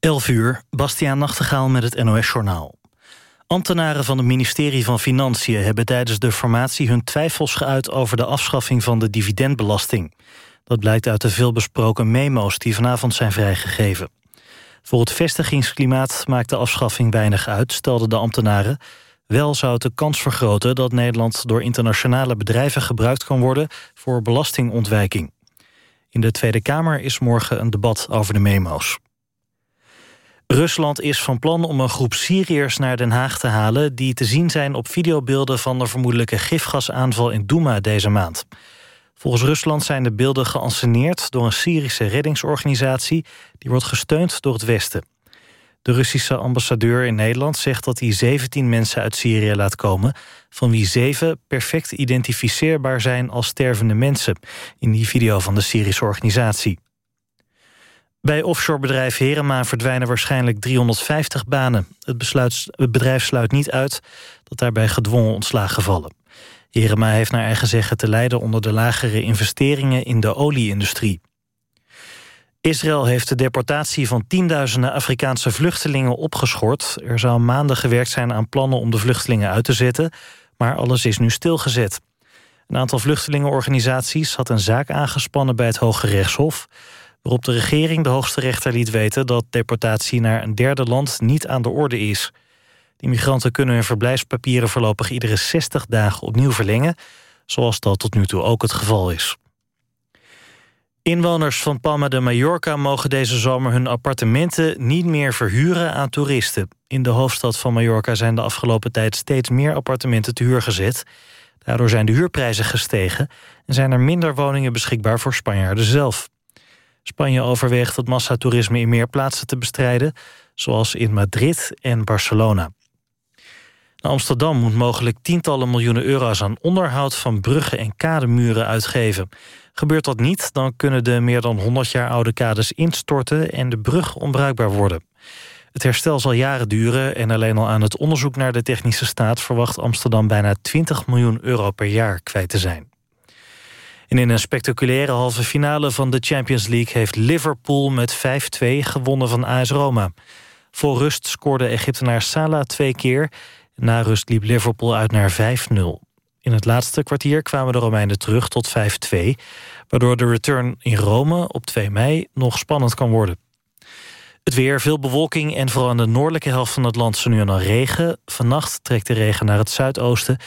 11 uur, Bastiaan Nachtegaal met het NOS-journaal. Ambtenaren van het ministerie van Financiën hebben tijdens de formatie hun twijfels geuit over de afschaffing van de dividendbelasting. Dat blijkt uit de veelbesproken memo's die vanavond zijn vrijgegeven. Voor het vestigingsklimaat maakt de afschaffing weinig uit, stelden de ambtenaren. Wel zou het de kans vergroten dat Nederland door internationale bedrijven gebruikt kan worden voor belastingontwijking. In de Tweede Kamer is morgen een debat over de memo's. Rusland is van plan om een groep Syriërs naar Den Haag te halen... die te zien zijn op videobeelden van de vermoedelijke gifgasaanval in Douma deze maand. Volgens Rusland zijn de beelden geanceneerd door een Syrische reddingsorganisatie... die wordt gesteund door het Westen. De Russische ambassadeur in Nederland zegt dat hij 17 mensen uit Syrië laat komen... van wie zeven perfect identificeerbaar zijn als stervende mensen... in die video van de Syrische organisatie. Bij offshorebedrijf Herema verdwijnen waarschijnlijk 350 banen. Het, besluit, het bedrijf sluit niet uit dat daarbij gedwongen ontslagen vallen. Herema heeft naar eigen zeggen te lijden onder de lagere investeringen in de olieindustrie. Israël heeft de deportatie van tienduizenden Afrikaanse vluchtelingen opgeschort. Er zou maanden gewerkt zijn aan plannen om de vluchtelingen uit te zetten, maar alles is nu stilgezet. Een aantal vluchtelingenorganisaties had een zaak aangespannen bij het Hoge Rechtshof waarop de regering de hoogste rechter liet weten... dat deportatie naar een derde land niet aan de orde is. Die migranten kunnen hun verblijfspapieren voorlopig iedere 60 dagen opnieuw verlengen... zoals dat tot nu toe ook het geval is. Inwoners van Palma de Mallorca mogen deze zomer hun appartementen niet meer verhuren aan toeristen. In de hoofdstad van Mallorca zijn de afgelopen tijd steeds meer appartementen te huur gezet. Daardoor zijn de huurprijzen gestegen en zijn er minder woningen beschikbaar voor Spanjaarden zelf. Spanje overweegt het massatoerisme in meer plaatsen te bestrijden... zoals in Madrid en Barcelona. Amsterdam moet mogelijk tientallen miljoenen euro's aan onderhoud... van bruggen en kademuren uitgeven. Gebeurt dat niet, dan kunnen de meer dan 100 jaar oude kades instorten... en de brug onbruikbaar worden. Het herstel zal jaren duren en alleen al aan het onderzoek naar de technische staat... verwacht Amsterdam bijna 20 miljoen euro per jaar kwijt te zijn. En in een spectaculaire halve finale van de Champions League... heeft Liverpool met 5-2 gewonnen van AS Roma. Voor rust scoorde Egyptenaar Salah twee keer. Na rust liep Liverpool uit naar 5-0. In het laatste kwartier kwamen de Romeinen terug tot 5-2... waardoor de return in Rome op 2 mei nog spannend kan worden. Het weer, veel bewolking en vooral aan de noordelijke helft van het land... zo nu en dan regen. Vannacht trekt de regen naar het zuidoosten...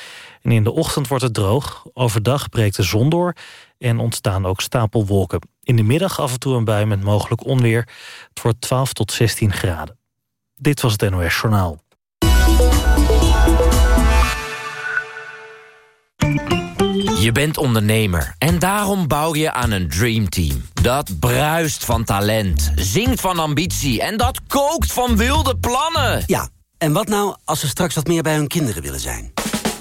En in de ochtend wordt het droog. Overdag breekt de zon door en ontstaan ook stapelwolken. In de middag af en toe een bui met mogelijk onweer. Het wordt 12 tot 16 graden. Dit was het NOS Journaal. Je bent ondernemer en daarom bouw je aan een dreamteam. Dat bruist van talent, zingt van ambitie en dat kookt van wilde plannen. Ja, en wat nou als ze straks wat meer bij hun kinderen willen zijn?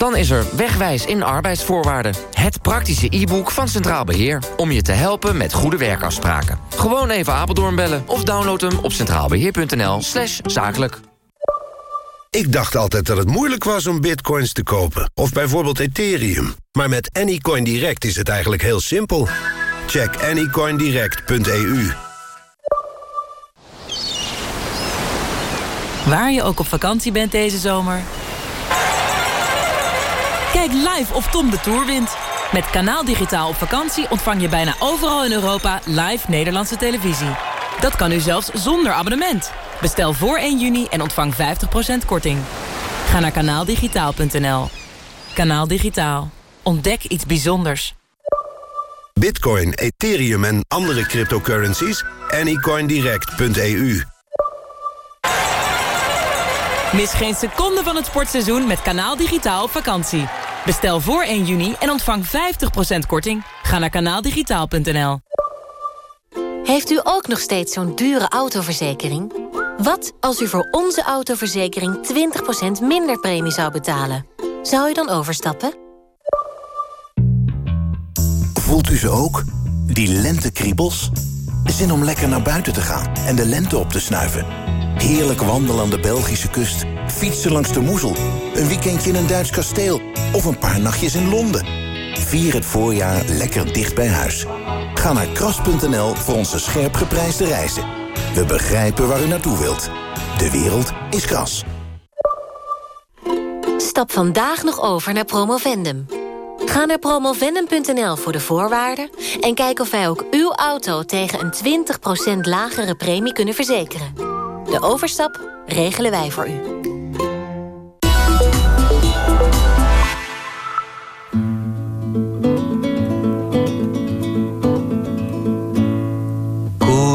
Dan is er Wegwijs in arbeidsvoorwaarden. Het praktische e-book van Centraal Beheer. Om je te helpen met goede werkafspraken. Gewoon even Apeldoorn bellen of download hem op centraalbeheer.nl slash zakelijk. Ik dacht altijd dat het moeilijk was om bitcoins te kopen. Of bijvoorbeeld Ethereum. Maar met Anycoin Direct is het eigenlijk heel simpel. Check anycoindirect.eu Waar je ook op vakantie bent deze zomer... Kijk live of Tom de Tour wint. Met Kanaal Digitaal op vakantie ontvang je bijna overal in Europa live Nederlandse televisie. Dat kan nu zelfs zonder abonnement. Bestel voor 1 juni en ontvang 50% korting. Ga naar kanaaldigitaal.nl. Kanaal Digitaal. Ontdek iets bijzonders. Bitcoin, Ethereum en andere cryptocurrencies? Anycoindirect.eu Mis geen seconde van het sportseizoen met Kanaal Digitaal op vakantie. Bestel voor 1 juni en ontvang 50% korting. Ga naar kanaaldigitaal.nl. Heeft u ook nog steeds zo'n dure autoverzekering? Wat als u voor onze autoverzekering 20% minder premie zou betalen? Zou u dan overstappen? Voelt u ze ook? Die lentekriebels? Zin om lekker naar buiten te gaan en de lente op te snuiven? Heerlijk wandelen aan de Belgische kust. Fietsen langs de Moezel. Een weekendje in een Duits kasteel. Of een paar nachtjes in Londen. Vier het voorjaar lekker dicht bij huis. Ga naar kras.nl voor onze scherp geprijsde reizen. We begrijpen waar u naartoe wilt. De wereld is kras. Stap vandaag nog over naar Promovendum. Ga naar promovendum.nl voor de voorwaarden... en kijk of wij ook uw auto tegen een 20% lagere premie kunnen verzekeren. De overstap regelen wij voor u.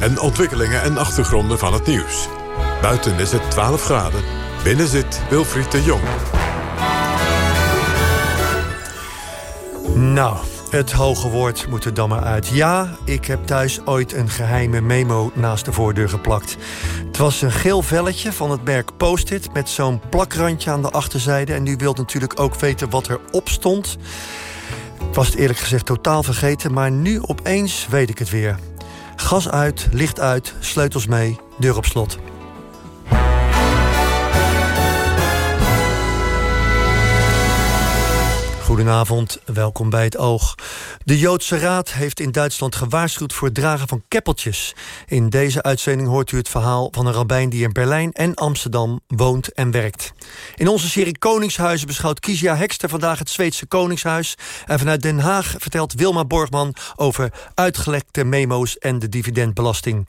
en ontwikkelingen en achtergronden van het nieuws. Buiten is het 12 graden. Binnen zit Wilfried de Jong. Nou, het hoge woord moet er dan maar uit. Ja, ik heb thuis ooit een geheime memo naast de voordeur geplakt. Het was een geel velletje van het merk Post-it... met zo'n plakrandje aan de achterzijde. En u wilt natuurlijk ook weten wat erop stond. Ik was het eerlijk gezegd totaal vergeten... maar nu opeens weet ik het weer. Gas uit, licht uit, sleutels mee, deur op slot. Goedenavond, welkom bij het Oog. De Joodse Raad heeft in Duitsland gewaarschuwd voor het dragen van keppeltjes. In deze uitzending hoort u het verhaal van een rabbijn die in Berlijn en Amsterdam woont en werkt. In onze serie Koningshuizen beschouwt Kizia Hekster vandaag het Zweedse Koningshuis. En vanuit Den Haag vertelt Wilma Borgman over uitgelekte memo's en de dividendbelasting.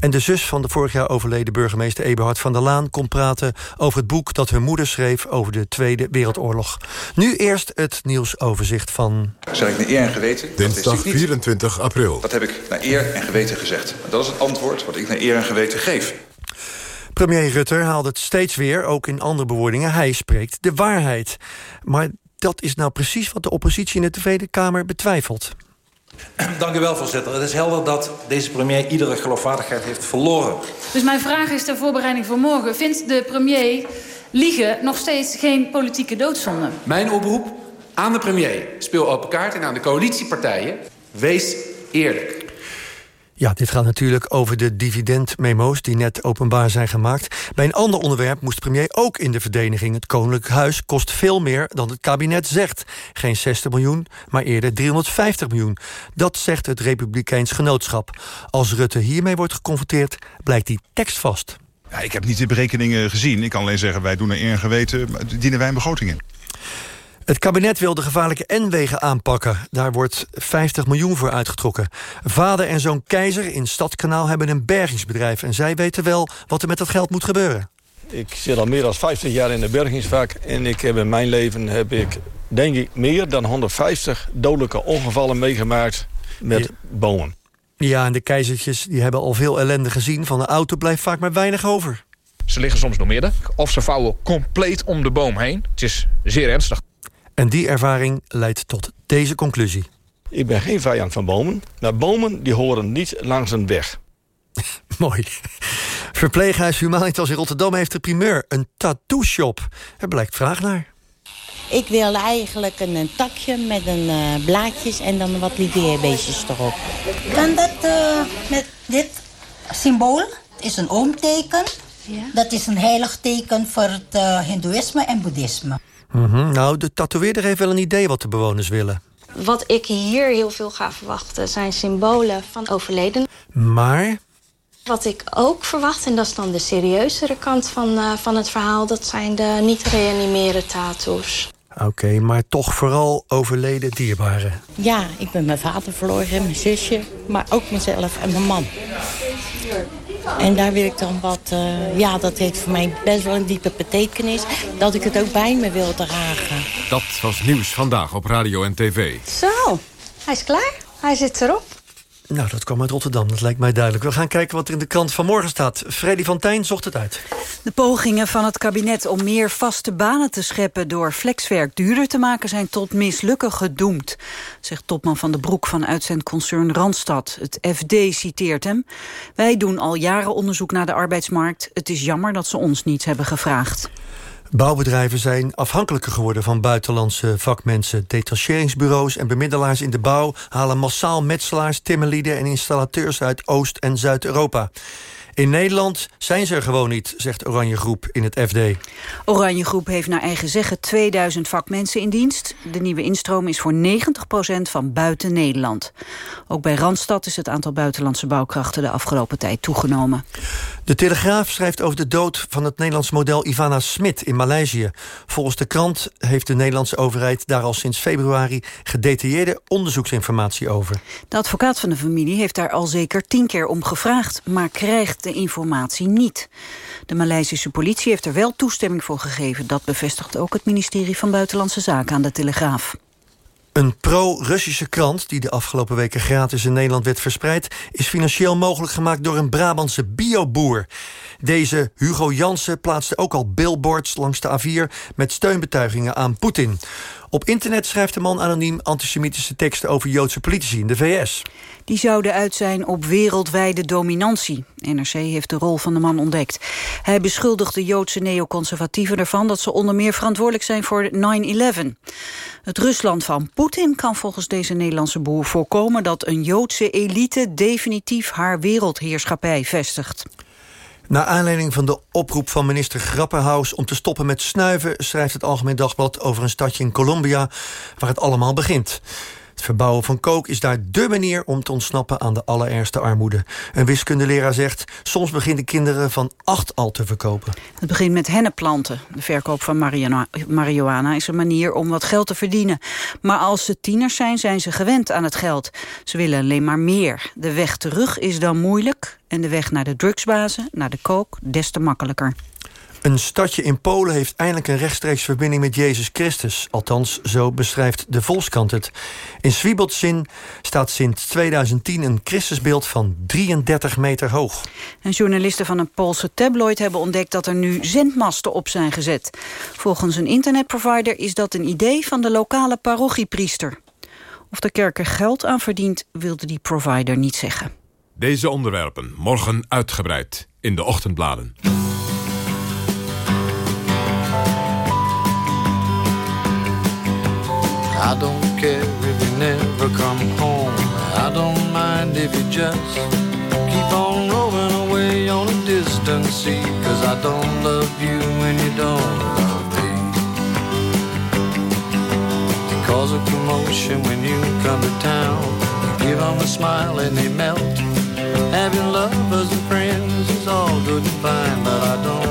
En de zus van de vorig jaar overleden burgemeester Eberhard van der Laan komt praten over het boek dat hun moeder schreef over de Tweede Wereldoorlog. Nu eerst het nieuwsoverzicht van... Zeg ik naar eer en geweten? Dinsdag 24 april. Dat heb ik naar eer en geweten gezegd. Dat is het antwoord wat ik naar eer en geweten geef. Premier Rutte haalde het steeds weer, ook in andere bewoordingen. Hij spreekt de waarheid. Maar dat is nou precies wat de oppositie in de Tweede Kamer betwijfelt. Dank u wel, voorzitter. Het is helder dat deze premier iedere geloofwaardigheid heeft verloren. Dus mijn vraag is ter voorbereiding voor morgen. Vindt de premier liegen nog steeds geen politieke doodzonde? Mijn oproep aan de premier. Speel open kaart en aan de coalitiepartijen. Wees eerlijk. Ja, dit gaat natuurlijk over de dividendmemo's die net openbaar zijn gemaakt. Bij een ander onderwerp moest de premier ook in de verdediging. Het Koninklijk Huis kost veel meer dan het kabinet zegt. Geen 60 miljoen, maar eerder 350 miljoen. Dat zegt het Republikeins Genootschap. Als Rutte hiermee wordt geconfronteerd, blijkt die tekst vast. Ja, ik heb niet de berekeningen gezien. Ik kan alleen zeggen, wij doen er eer en geweten, dienen wij een begroting in. Het kabinet wil de gevaarlijke N-wegen aanpakken. Daar wordt 50 miljoen voor uitgetrokken. Vader en zoon Keizer in Stadskanaal hebben een bergingsbedrijf... en zij weten wel wat er met dat geld moet gebeuren. Ik zit al meer dan 50 jaar in het bergingsvak... en ik heb in mijn leven heb ik, denk ik, meer dan 150 dodelijke ongevallen meegemaakt met ja. bomen. Ja, en de keizertjes die hebben al veel ellende gezien. Van de auto blijft vaak maar weinig over. Ze liggen soms nog midden of ze vouwen compleet om de boom heen. Het is zeer ernstig. En die ervaring leidt tot deze conclusie. Ik ben geen vijand van bomen, maar bomen die horen niet langs een weg. Mooi. Verpleeghuis Humanitas in Rotterdam heeft de primeur. Een tattoo-shop. Er blijkt vraag naar. Ik wilde eigenlijk een, een takje met een uh, blaadjes en dan wat lieveerbeestjes erop. Kan dat uh, met dit symbool? Het is een oomteken. Ja. Dat is een heilig teken voor het uh, hindoeïsme en boeddhisme. Mm -hmm. Nou, de tatoeëerder heeft wel een idee wat de bewoners willen. Wat ik hier heel veel ga verwachten zijn symbolen van overleden. Maar? Wat ik ook verwacht, en dat is dan de serieuzere kant van, uh, van het verhaal... dat zijn de niet-reanimeren tattoos. Oké, okay, maar toch vooral overleden dierbaren. Ja, ik ben mijn vader verloren, mijn zusje, maar ook mezelf en mijn man. En daar wil ik dan wat... Uh, ja, dat heeft voor mij best wel een diepe betekenis... dat ik het ook bij me wil dragen. Dat was nieuws vandaag op radio en tv. Zo, hij is klaar. Hij zit erop. Nou, dat kwam uit Rotterdam, dat lijkt mij duidelijk. We gaan kijken wat er in de krant van morgen staat. Freddy van Tijn zocht het uit. De pogingen van het kabinet om meer vaste banen te scheppen... door flexwerk duurder te maken zijn tot mislukken gedoemd... zegt topman van de Broek van uitzendconcern Randstad. Het FD citeert hem. Wij doen al jaren onderzoek naar de arbeidsmarkt. Het is jammer dat ze ons niets hebben gevraagd. Bouwbedrijven zijn afhankelijker geworden van buitenlandse vakmensen. Detacheringsbureaus en bemiddelaars in de bouw halen massaal metselaars, timmerlieden en installateurs uit Oost- en Zuid-Europa. In Nederland zijn ze er gewoon niet, zegt Oranje Groep in het FD. Oranje Groep heeft naar eigen zeggen 2000 vakmensen in dienst. De nieuwe instroom is voor 90% van buiten Nederland. Ook bij Randstad is het aantal buitenlandse bouwkrachten de afgelopen tijd toegenomen. De Telegraaf schrijft over de dood van het Nederlands model Ivana Smit in Maleisië. Volgens de krant heeft de Nederlandse overheid daar al sinds februari gedetailleerde onderzoeksinformatie over. De advocaat van de familie heeft daar al zeker tien keer om gevraagd, maar krijgt de informatie niet. De Maleisische politie heeft er wel toestemming voor gegeven. Dat bevestigt ook het ministerie van Buitenlandse Zaken aan de Telegraaf. Een pro-Russische krant, die de afgelopen weken gratis in Nederland werd verspreid... is financieel mogelijk gemaakt door een Brabantse bioboer. Deze Hugo Jansen plaatste ook al billboards langs de A4... met steunbetuigingen aan Poetin. Op internet schrijft de man anoniem antisemitische teksten over Joodse politici in de VS. Die zouden uit zijn op wereldwijde dominantie. NRC heeft de rol van de man ontdekt. Hij beschuldigt de Joodse neoconservatieven ervan... dat ze onder meer verantwoordelijk zijn voor 9-11. Het Rusland van Poetin kan volgens deze Nederlandse boer voorkomen... dat een Joodse elite definitief haar wereldheerschappij vestigt. Naar aanleiding van de oproep van minister Grapperhaus om te stoppen met snuiven... schrijft het Algemeen Dagblad over een stadje in Colombia waar het allemaal begint. Het verbouwen van kook is daar dé manier om te ontsnappen aan de allerergste armoede. Een wiskundeleraar zegt, soms beginnen kinderen van acht al te verkopen. Het begint met hennepplanten. De verkoop van marihuana is een manier om wat geld te verdienen. Maar als ze tieners zijn, zijn ze gewend aan het geld. Ze willen alleen maar meer. De weg terug is dan moeilijk en de weg naar de drugsbazen, naar de kook, des te makkelijker. Een stadje in Polen heeft eindelijk een rechtstreeks verbinding met Jezus Christus. Althans, zo beschrijft de Volkskrant het. In Swiebodzin staat sinds 2010 een Christusbeeld van 33 meter hoog. En journalisten van een Poolse tabloid hebben ontdekt... dat er nu zendmasten op zijn gezet. Volgens een internetprovider is dat een idee van de lokale parochiepriester. Of de kerk er geld aan verdient, wilde die provider niet zeggen. Deze onderwerpen morgen uitgebreid in de ochtendbladen. I don't care if you never come home. I don't mind if you just keep on rolling away on a distant sea. Cause I don't love you when you don't love me. You cause a commotion when you come to town. You give them a smile and they melt. Having lovers and friends is all good and fine. But I don't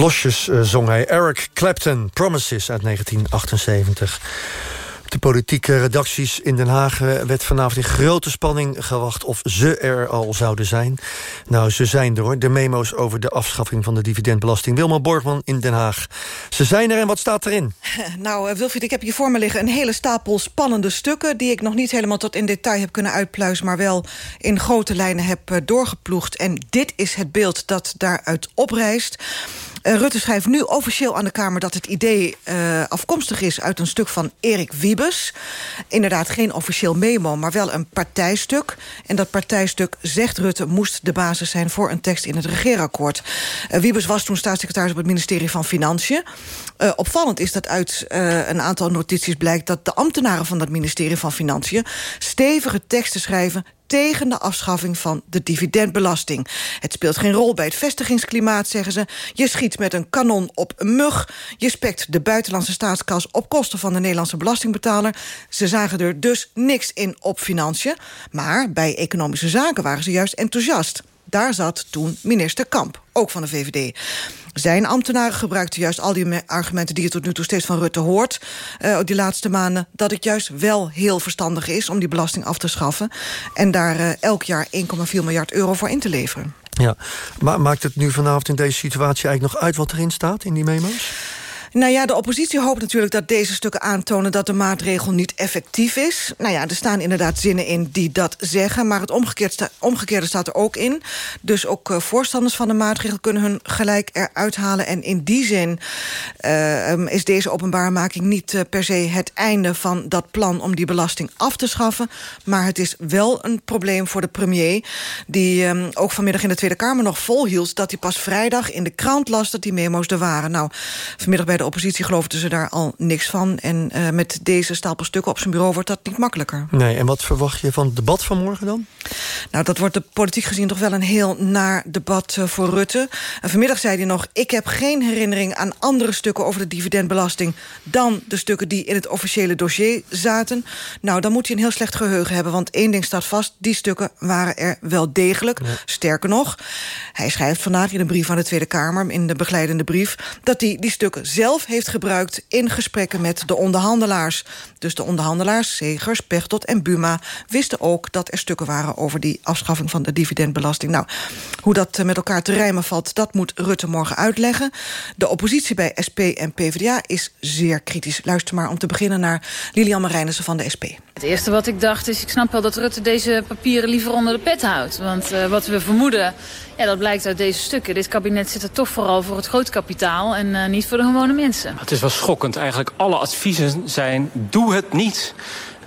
Losjes uh, zong hij Eric Clapton, Promises uit 1978. De politieke redacties in Den Haag eh, werd vanavond in grote spanning gewacht of ze er al zouden zijn. Nou, ze zijn er hoor. De memo's over de afschaffing van de dividendbelasting. Wilma Borgman in Den Haag. Ze zijn er en wat staat erin? Nou, Wilfried, ik heb hier voor me liggen een hele stapel spannende stukken... die ik nog niet helemaal tot in detail heb kunnen uitpluizen... maar wel in grote lijnen heb doorgeploegd. En dit is het beeld dat daaruit oprijst. Uh, Rutte schrijft nu officieel aan de Kamer dat het idee uh, afkomstig is... uit een stuk van Erik Wiebes. Inderdaad geen officieel memo, maar wel een partijstuk. En dat partijstuk, zegt Rutte, moest de basis zijn... voor een tekst in het regeerakkoord. Uh, Wiebes was toen staatssecretaris op het ministerie van Financiën. opvallend is dat uit een aantal notities blijkt... dat de ambtenaren van dat ministerie van Financiën... stevige teksten schrijven tegen de afschaffing van de dividendbelasting. Het speelt geen rol bij het vestigingsklimaat, zeggen ze. Je schiet met een kanon op een mug. Je spekt de buitenlandse staatskas op kosten van de Nederlandse belastingbetaler. Ze zagen er dus niks in op financiën. Maar bij economische zaken waren ze juist enthousiast. Daar zat toen minister Kamp, ook van de VVD. Zijn ambtenaren gebruikten juist al die argumenten... die je tot nu toe steeds van Rutte hoort, uh, die laatste maanden... dat het juist wel heel verstandig is om die belasting af te schaffen... en daar uh, elk jaar 1,4 miljard euro voor in te leveren. Ja, maar maakt het nu vanavond in deze situatie eigenlijk nog uit... wat erin staat in die memo's? Nou ja, de oppositie hoopt natuurlijk dat deze stukken aantonen... dat de maatregel niet effectief is. Nou ja, er staan inderdaad zinnen in die dat zeggen... maar het omgekeerde, sta omgekeerde staat er ook in. Dus ook uh, voorstanders van de maatregel kunnen hun gelijk eruit halen. En in die zin uh, is deze openbaarmaking niet uh, per se het einde... van dat plan om die belasting af te schaffen. Maar het is wel een probleem voor de premier... die um, ook vanmiddag in de Tweede Kamer nog volhield... dat hij pas vrijdag in de krant las dat die memo's er waren. Nou, vanmiddag bij de oppositie geloofden ze daar al niks van. En uh, met deze stapel stukken op zijn bureau wordt dat niet makkelijker. Nee, en wat verwacht je van het debat van morgen dan? Nou, dat wordt de politiek gezien toch wel een heel naar debat uh, voor Rutte. En vanmiddag zei hij nog... ik heb geen herinnering aan andere stukken over de dividendbelasting... dan de stukken die in het officiële dossier zaten. Nou, dan moet hij een heel slecht geheugen hebben. Want één ding staat vast, die stukken waren er wel degelijk. Sterker nog, hij schrijft vandaag in een brief aan de Tweede Kamer... in de begeleidende brief, dat hij die stukken zelf heeft gebruikt in gesprekken met de onderhandelaars. Dus de onderhandelaars, Segers, Pechtot en Buma... wisten ook dat er stukken waren over die afschaffing van de dividendbelasting. Nou, hoe dat met elkaar te rijmen valt, dat moet Rutte morgen uitleggen. De oppositie bij SP en PvdA is zeer kritisch. Luister maar om te beginnen naar Lilian Marijnissen van de SP. Het eerste wat ik dacht is, ik snap wel dat Rutte deze papieren liever onder de pet houdt. Want uh, wat we vermoeden, ja, dat blijkt uit deze stukken. Dit kabinet zit er toch vooral voor het grootkapitaal en uh, niet voor de gewone mensen. Het is wel schokkend eigenlijk. Alle adviezen zijn, doe het niet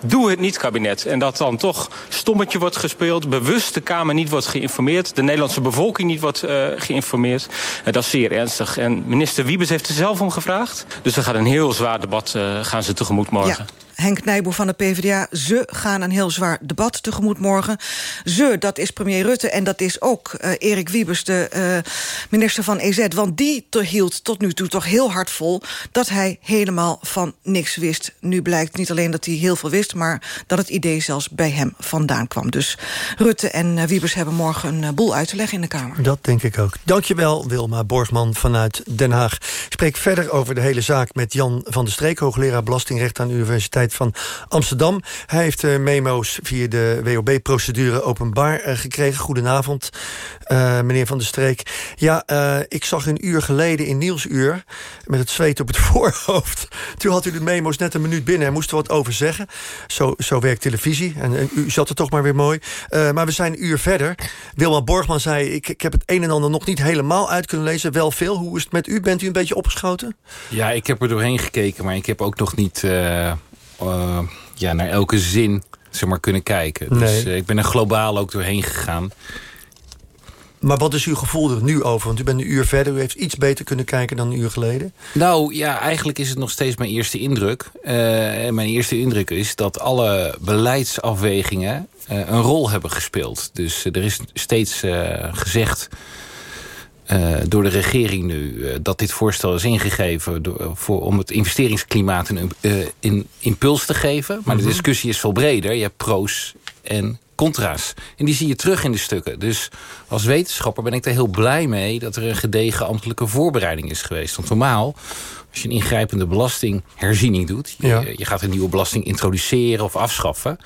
doe het niet, kabinet. En dat dan toch stommetje wordt gespeeld, bewust de Kamer niet wordt geïnformeerd... de Nederlandse bevolking niet wordt uh, geïnformeerd. Uh, dat is zeer ernstig. En minister Wiebes heeft er zelf om gevraagd. Dus er gaat een heel zwaar debat uh, gaan ze tegemoet morgen. Ja. Henk Nijboer van de PvdA. Ze gaan een heel zwaar debat tegemoet morgen. Ze, dat is premier Rutte en dat is ook uh, Erik Wiebes, de uh, minister van EZ. Want die hield tot nu toe toch heel hard vol... dat hij helemaal van niks wist. Nu blijkt niet alleen dat hij heel veel wist... maar dat het idee zelfs bij hem vandaan kwam. Dus Rutte en uh, Wiebes hebben morgen een boel uit te leggen in de Kamer. Dat denk ik ook. Dankjewel, Wilma Borgman vanuit Den Haag. Spreek verder over de hele zaak met Jan van der Streek... hoogleraar Belastingrecht aan de Universiteit van Amsterdam. Hij heeft uh, memo's via de WOB-procedure openbaar uh, gekregen. Goedenavond, uh, meneer Van der Streek. Ja, ik zag een uur geleden in Nieuwsuur... met het zweet op het voorhoofd. Toen had u de memo's net een minuut binnen en moest er wat over zeggen. Zo, zo werkt televisie. En, u zat er toch maar weer mooi. maar we zijn een uur verder. Wilma Borgman zei, ik, ik heb het een en ander nog niet helemaal uit kunnen lezen. Wel veel. Hoe is het met u? Bent u een beetje opgeschoten? Ja, ik heb er doorheen gekeken, maar ik heb ook nog niet ja, naar elke zin zeg maar, kunnen kijken. Dus, nee. Dus uh, ik ben er globaal ook doorheen gegaan. Maar wat is uw gevoel er nu over? Want u bent een uur verder, u heeft iets beter kunnen kijken dan een uur geleden. Nou ja, eigenlijk is het nog steeds mijn eerste indruk. Uh, en mijn eerste indruk is dat alle beleidsafwegingen uh, een rol hebben gespeeld. Dus er is steeds gezegd uh, door de regering nu uh, dat dit voorstel is ingegeven... Door, voor, om het investeringsklimaat een uh, in, impuls te geven. Maar mm -hmm. de discussie is veel breder. Je hebt pro's en contra's. En die zie je terug in de stukken. Dus als wetenschapper ben ik er heel blij mee... dat er een gedegen ambtelijke voorbereiding is geweest. Want normaal, als je een ingrijpende belastingherziening doet... je, Ja. je gaat een nieuwe belasting introduceren of afschaffen...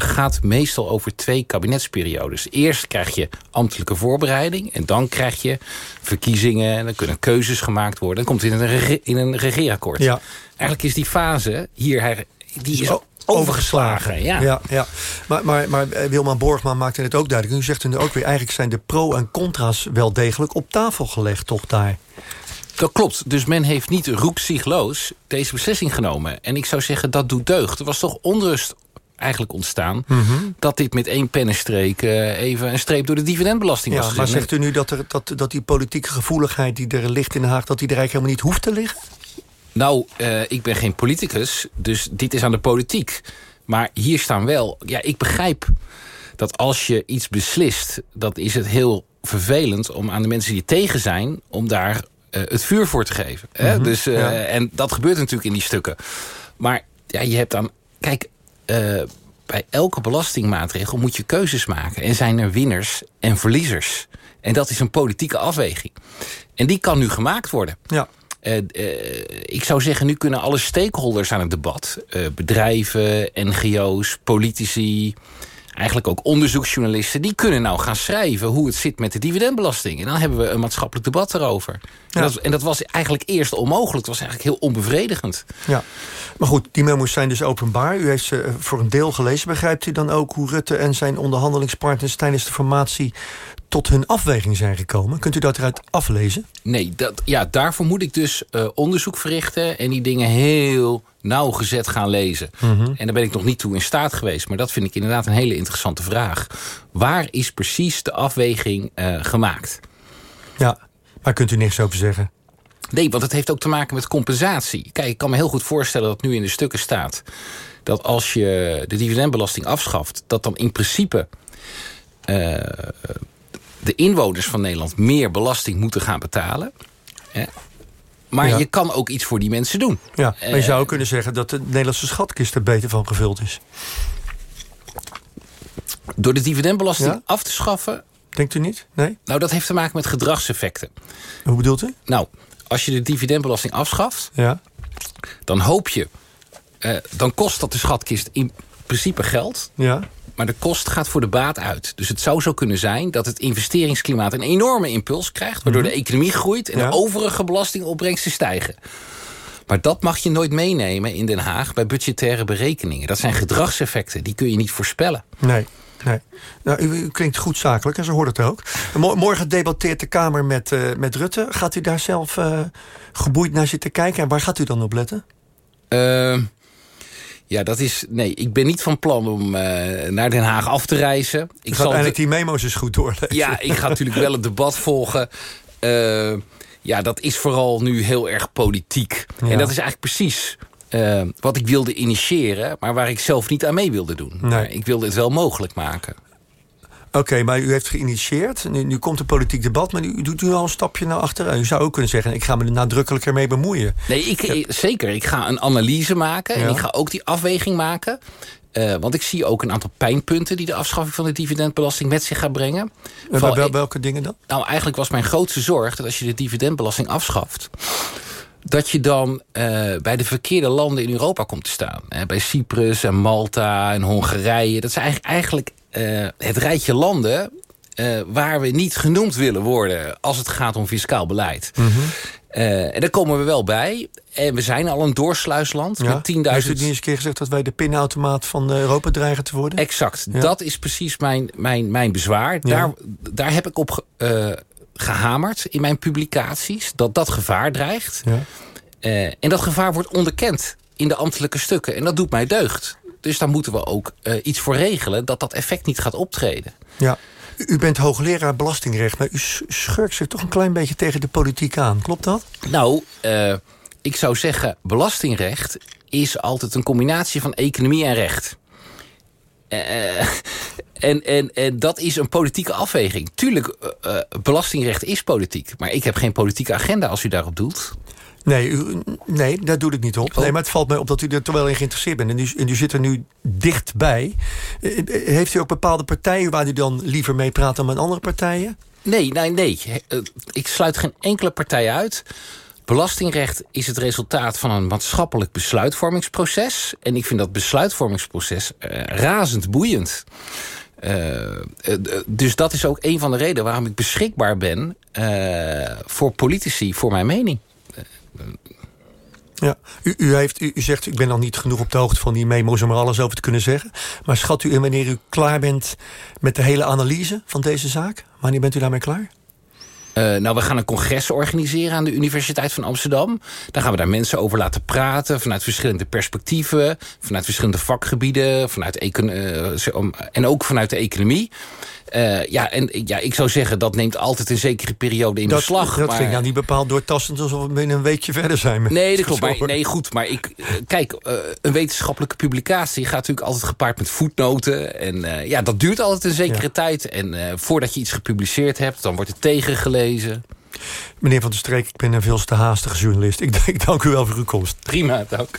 gaat meestal over twee kabinetsperiodes. Eerst krijg je ambtelijke voorbereiding... en dan krijg je verkiezingen... en dan kunnen keuzes gemaakt worden. Dan komt het in een, rege- in een regeerakkoord. Ja. Eigenlijk is die fase hier... Die is overgeslagen. Ja. Ja, ja. Maar, maar, maar eh, Wilma Borgma maakte het ook duidelijk. U zegt nu ook weer, eigenlijk zijn de pro- en contra's wel degelijk op tafel gelegd, toch daar? Dat klopt. Dus men heeft niet roekzichtloos deze beslissing genomen. En ik zou zeggen, dat doet deugd. Er was toch onrust eigenlijk ontstaan... Mhm. dat dit met één pennenstreek eh, even een streep door de dividendbelasting Ja, was maar zegt u nu dat, er, dat, dat die politieke gevoeligheid die er ligt in Den Haag... dat die er eigenlijk helemaal niet hoeft te liggen? Nou, eh, ik ben geen politicus, dus dit is aan de politiek. Maar hier staan wel... Ja, ik begrijp dat als je iets beslist... dat is het heel vervelend om aan de mensen die tegen zijn... om daar eh, het vuur voor te geven. Hè? Mhm, dus, ja. En dat gebeurt natuurlijk in die stukken. Maar ja, je hebt dan... Kijk, eh, bij elke belastingmaatregel moet je keuzes maken. En zijn er winners en verliezers. En dat is een politieke afweging. En die kan nu gemaakt worden. Ja. Eh, eh, ik zou zeggen, nu kunnen alle stakeholders aan het debat. bedrijven, NGO's, politici, eigenlijk ook onderzoeksjournalisten... die kunnen nou gaan schrijven hoe het zit met de dividendbelasting. En dan hebben we een maatschappelijk debat erover. En, dat, en dat was eigenlijk eerst onmogelijk. Het was eigenlijk heel onbevredigend. Ja, maar goed, die memo's zijn dus openbaar. U heeft ze eh, voor een deel gelezen. Begrijpt u dan ook hoe Rutte en zijn onderhandelingspartners... tijdens de formatie tot hun afweging zijn gekomen? Kunt u dat eruit aflezen? Nee, dat, ja, daarvoor moet ik dus eh, onderzoek verrichten... en die dingen heel nauwgezet gaan lezen. Mhm. En daar ben ik nog niet toe in staat geweest. Maar dat vind ik inderdaad een hele interessante vraag. Waar is precies de afweging eh, gemaakt? Ja, maar kunt u niks over zeggen? Nee, want het heeft ook te maken met compensatie. Kijk, ik kan me heel goed voorstellen dat nu in de stukken staat... dat als je de dividendbelasting afschaft... dat dan in principe eh, de inwoners van Nederland... meer belasting moeten gaan betalen. Hè? Maar Ja. je kan ook iets voor die mensen doen. Ja, maar je Eh, zou kunnen zeggen dat de Nederlandse schatkist er beter van gevuld is. Door de dividendbelasting Ja? af te schaffen... Denkt u niet? Nee? Nou, dat heeft te maken met gedragseffecten. Hoe bedoelt u? Nou, als je de dividendbelasting afschaft... Ja. dan hoop je... eh, dan kost dat de schatkist in principe geld... Ja. Maar de kost gaat voor de baat uit. Dus het zou zo kunnen zijn dat het investeringsklimaat... een enorme impuls krijgt, waardoor Mhm. de economie groeit... en Ja. de overige belastingopbrengsten stijgen. Maar dat mag je nooit meenemen in Den Haag bij budgettaire berekeningen. Dat zijn gedragseffecten, die kun je niet voorspellen. Nee. Nee. Nou, u, u klinkt goed zakelijk en zo hoort het ook. Mo- morgen debatteert de Kamer met, eh, met Rutte. Gaat u daar zelf eh, geboeid naar zitten kijken? En waar gaat u dan op letten? Ehm, ja, dat is... Nee, ik ben niet van plan om eh, naar Den Haag af te reizen. Ik gaat het- eigenlijk die memo's eens goed doorlezen. Ja, ik ga natuurlijk wel het debat volgen. Eh, ja, dat is vooral nu heel erg politiek. Ja. En dat is eigenlijk precies eh, wat ik wilde initiëren... maar waar ik zelf niet aan mee wilde doen. Nee. Maar ik wilde het wel mogelijk maken. Oké, maar u heeft geïnitieerd. Nu, nu komt een politiek debat, maar u doet nu al een stapje naar achteren. U zou ook kunnen zeggen, ik ga me er nadrukkelijker mee bemoeien. Nee, ik, ik- zeker. Ik ga een analyse maken. Ja. En ik ga ook die afweging maken. Eh, want ik zie ook een aantal pijnpunten... die de afschaffing van de dividendbelasting met zich gaat brengen. En wel, welke dingen dan? Nou, eigenlijk was mijn grootste zorg dat als je de dividendbelasting afschaft... dat je dan eh, bij de verkeerde landen in Europa komt te staan. Hè, bij Cyprus en Malta en Hongarije. Dat is eigenlijk, eigenlijk eh, het rijtje landen... eh, waar we niet genoemd willen worden als het gaat om fiscaal beleid. Eh, en daar komen we wel bij. En we zijn al een doorsluisland Ja? met 10.000... Heeft u niet eens een keer gezegd dat wij de pinautomaat van Europa dreigen te worden? Exact. Ja. Dat is precies mijn, mijn, mijn bezwaar. Daar, daar heb ik op eh, gehamerd in mijn publicaties. Dat dat gevaar dreigt. Ja. Eh, en dat gevaar wordt onderkend in de ambtelijke stukken. En dat doet mij deugd. Dus daar moeten we ook eh, iets voor regelen... dat dat effect niet gaat optreden. Ja. U bent hoogleraar belastingrecht, maar u schurkt zich toch een klein beetje tegen de politiek aan. Klopt dat? Nou, eh, ik zou zeggen, belastingrecht is altijd een combinatie van economie en recht. Eh, en, en, en dat is een politieke afweging. Tuurlijk, eh, eh, belastingrecht is politiek. Maar ik heb geen politieke agenda als u daarop doet. Nee, u, nee, daar doe ik niet op. Nee, maar het valt mij op dat u er toch wel in geïnteresseerd bent. En u, en u zit er nu dichtbij. Eh, eh, Heeft u ook bepaalde partijen waar u dan liever mee praat dan met andere partijen? Nee, nee, nee. Eh, Ik sluit geen enkele partij uit. Belastingrecht is het resultaat van een maatschappelijk besluitvormingsproces. En ik vind dat besluitvormingsproces eh, razend boeiend. Eh, eh, dus dat is ook een van de redenen waarom ik beschikbaar ben... voor politici, voor mijn mening. Ja, u, u, heeft, u, u zegt, ik ben nog niet genoeg op de hoogte van die memo's om er alles over te kunnen zeggen. Maar schat u in wanneer u klaar bent met de hele analyse van deze zaak? Wanneer bent u daarmee klaar? Eh, nou, we gaan een congres organiseren aan de Universiteit van Amsterdam. Dan gaan we daar mensen over laten praten... vanuit verschillende perspectieven, vanuit verschillende vakgebieden... Vanuit om- en ook vanuit de economie. Eh, ja, en ja, ik zou zeggen, dat neemt altijd een zekere periode in dat beslag. dat maar- vind ik nou niet bepaald doortastend alsof we binnen een weekje verder zijn. met- Nee, dat klopt. Maar, nee, goed. Maar ik, eh, kijk, eh, een wetenschappelijke publicatie gaat natuurlijk altijd gepaard met voetnoten. En ja, dat duurt altijd een zekere Ja. tijd. En voordat je iets gepubliceerd hebt, dan wordt het tegengelezen. Meneer Van der Streek, ik ben een veel te haastige journalist. Ik, ik dank u wel voor uw komst. Prima, dank.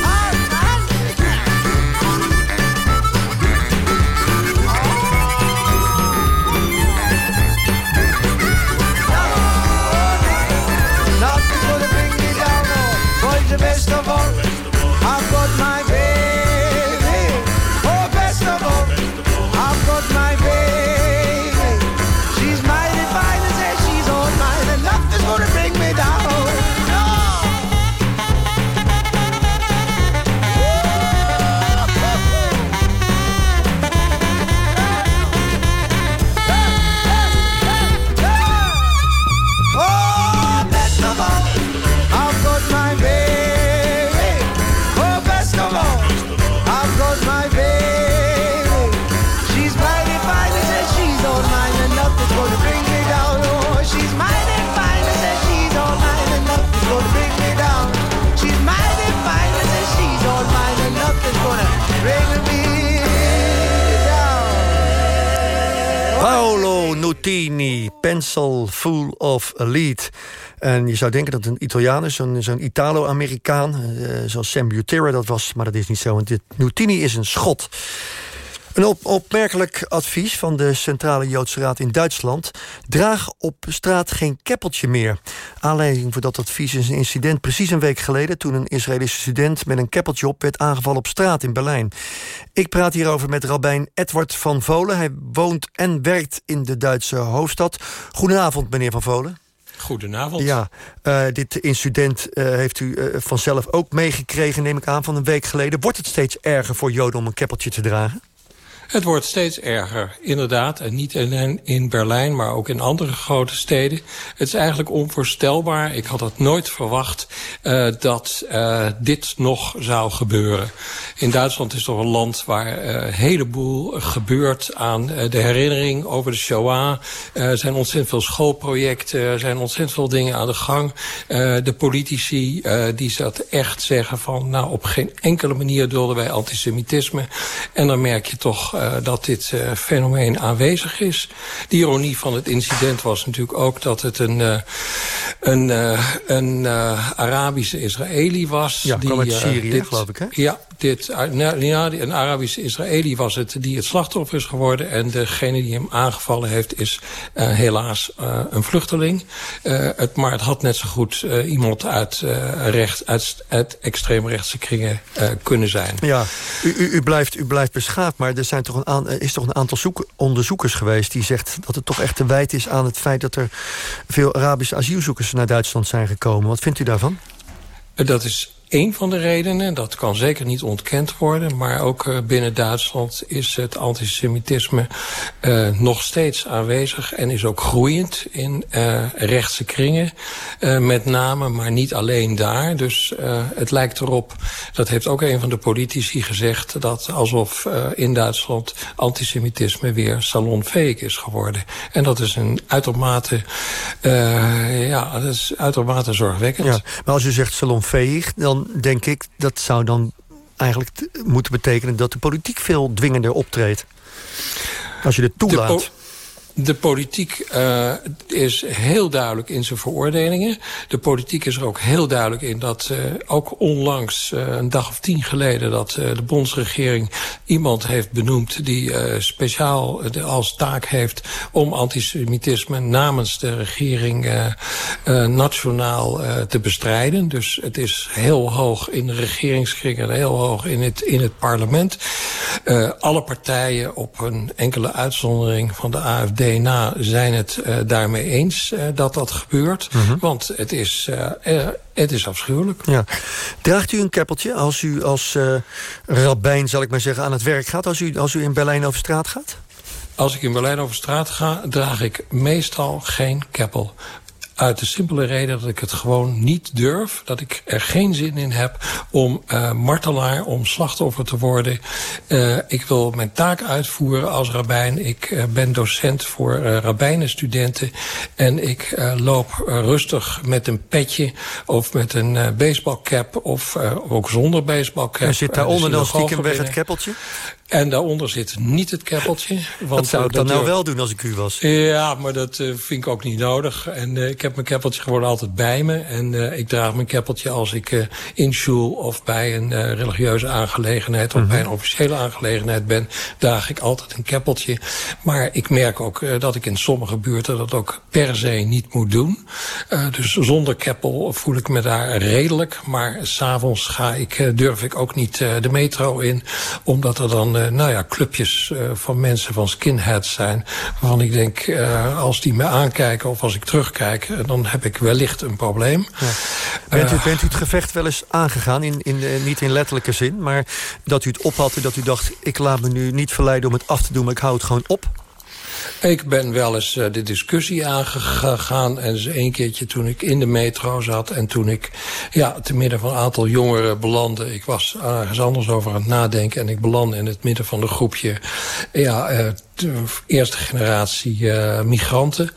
Elite. En je zou denken dat een Italiaan is, zo'n zo'n Italo-Amerikaan. eh, zoals Sam Butera dat was, maar dat is niet zo. Want dit Nutini is een schot. Een op, opmerkelijk advies van de Centrale Joodse Raad in Duitsland. Draag op straat geen keppeltje meer. Aanleiding voor dat advies is een incident precies een week geleden... toen een Israëlische student met een keppeltje op werd aangevallen op straat in Berlijn. Ik praat hierover met rabbijn Edward van Volen. Hij woont en werkt in de Duitse hoofdstad. Goedenavond, meneer van Volen. Goedenavond. Ja, eh, dit incident eh, heeft u eh, vanzelf ook meegekregen, neem ik aan, van een week geleden. Wordt het steeds erger voor Joden om een keppeltje te dragen? Het wordt steeds erger, inderdaad. En niet alleen in Berlijn, maar ook in andere grote steden. Het is eigenlijk onvoorstelbaar. Ik had het nooit verwacht uh, dat uh, dit nog zou gebeuren. In Duitsland is toch een land waar uh, een heleboel gebeurt aan de herinnering over de Shoah. Er zijn ontzettend veel schoolprojecten, er zijn ontzettend veel dingen aan de gang. de politici die dat echt zeggen van... nou, op geen enkele manier dulden wij antisemitisme. En dan merk je toch uh, dat dit uh, fenomeen aanwezig is. De ironie van het incident was natuurlijk ook dat het een, uh, een, uh, een uh, Arabische Israëli was. Ja, die, uit Syrië, dit, geloof ik, hè? Ja, dit, ja, een Arabische Israëli was het die het slachtoffer is geworden. En degene die hem aangevallen heeft is helaas een vluchteling. het, maar het had net zo goed iemand uit, recht, uit, uit extreemrechtse kringen kunnen zijn. Ja, u, u, u, blijft, u blijft beschaafd, maar er zijn toch een aan, is toch een aantal zoek, onderzoekers geweest... die zegt dat het toch echt te wijd is aan het feit dat er veel Arabische asielzoekers naar Duitsland zijn gekomen. Wat vindt u daarvan? Dat is een van de redenen. Dat kan zeker niet ontkend worden. Maar ook uh, binnen Duitsland is het antisemitisme uh, nog steeds aanwezig. En is ook groeiend in uh, rechtse kringen. met name, maar niet alleen daar. Dus het lijkt erop, dat heeft ook een van de politici gezegd... dat alsof in Duitsland antisemitisme weer salonveeg is geworden. En dat is een uitermate, ja, dat is uitermate zorgwekkend. Ja, maar als u zegt salonveeg, dan denk ik, dat zou dan eigenlijk moeten betekenen... dat de politiek veel dwingender optreedt. Als je het toelaat. De politiek uh, is heel duidelijk in zijn veroordelingen. De politiek is er ook heel duidelijk in dat uh, ook onlangs, uh, een dag of tien geleden... dat de bondsregering iemand heeft benoemd die speciaal als taak heeft... om antisemitisme namens de regering nationaal te bestrijden. Dus het is heel hoog in de regeringskringen, heel hoog in het, in het parlement. alle partijen op een enkele uitzondering van de AFD DNA zijn het uh, daarmee eens uh, dat dat gebeurt. Mm -hmm. Want het is, uh, het is afschuwelijk. Ja. Draagt u een keppeltje als u als rabbijn, zal ik maar zeggen, aan het werk gaat? Als u, als u in Berlijn over straat gaat? Als ik in Berlijn over straat ga, draag ik meestal geen keppel. Uit de simpele reden dat ik het gewoon niet durf. Dat ik er geen zin in heb om uh, martelaar, om slachtoffer te worden. Uh, ik wil mijn taak uitvoeren als rabbijn. Ik uh, ben docent voor rabbijnenstudenten. En ik loop rustig met een petje of met een baseballcap of ook zonder baseballcap. En zit daaronder dan stiekem weg het keppeltje? En daaronder zit niet het keppeltje. Want dat zou ik dan nou wel doen als ik u was. Ja, maar dat vind ik ook niet nodig. En ik heb mijn keppeltje gewoon altijd bij me. En uh, ik draag mijn keppeltje als ik in school of bij een religieuze aangelegenheid... of mm -hmm. bij een officiële aangelegenheid ben, draag ik altijd een keppeltje. Maar ik merk ook dat ik in sommige buurten dat ook per se niet moet doen. dus zonder keppel voel ik me daar redelijk. Maar s'avonds ga ik, durf ik ook niet de metro in. Omdat er dan nou ja, clubjes uh, van mensen van skinheads zijn. Waarvan ik denk, uh, als die me aankijken of als ik terugkijk... dan heb ik wellicht een probleem. Ja. Bent, u, bent u het gevecht wel eens aangegaan? In, in, niet in letterlijke zin, maar dat u het op had... en dat u dacht, ik laat me nu niet verleiden om het af te doen... maar ik hou het gewoon op? Ik ben wel eens uh, de discussie aangegaan. En eens een keertje toen ik in de metro zat. En toen ik ja, te midden van een aantal jongeren belandde. Ik was ergens anders over aan het nadenken. En ik belandde in het midden van een groepje ja, uh, de eerste generatie uh, migranten.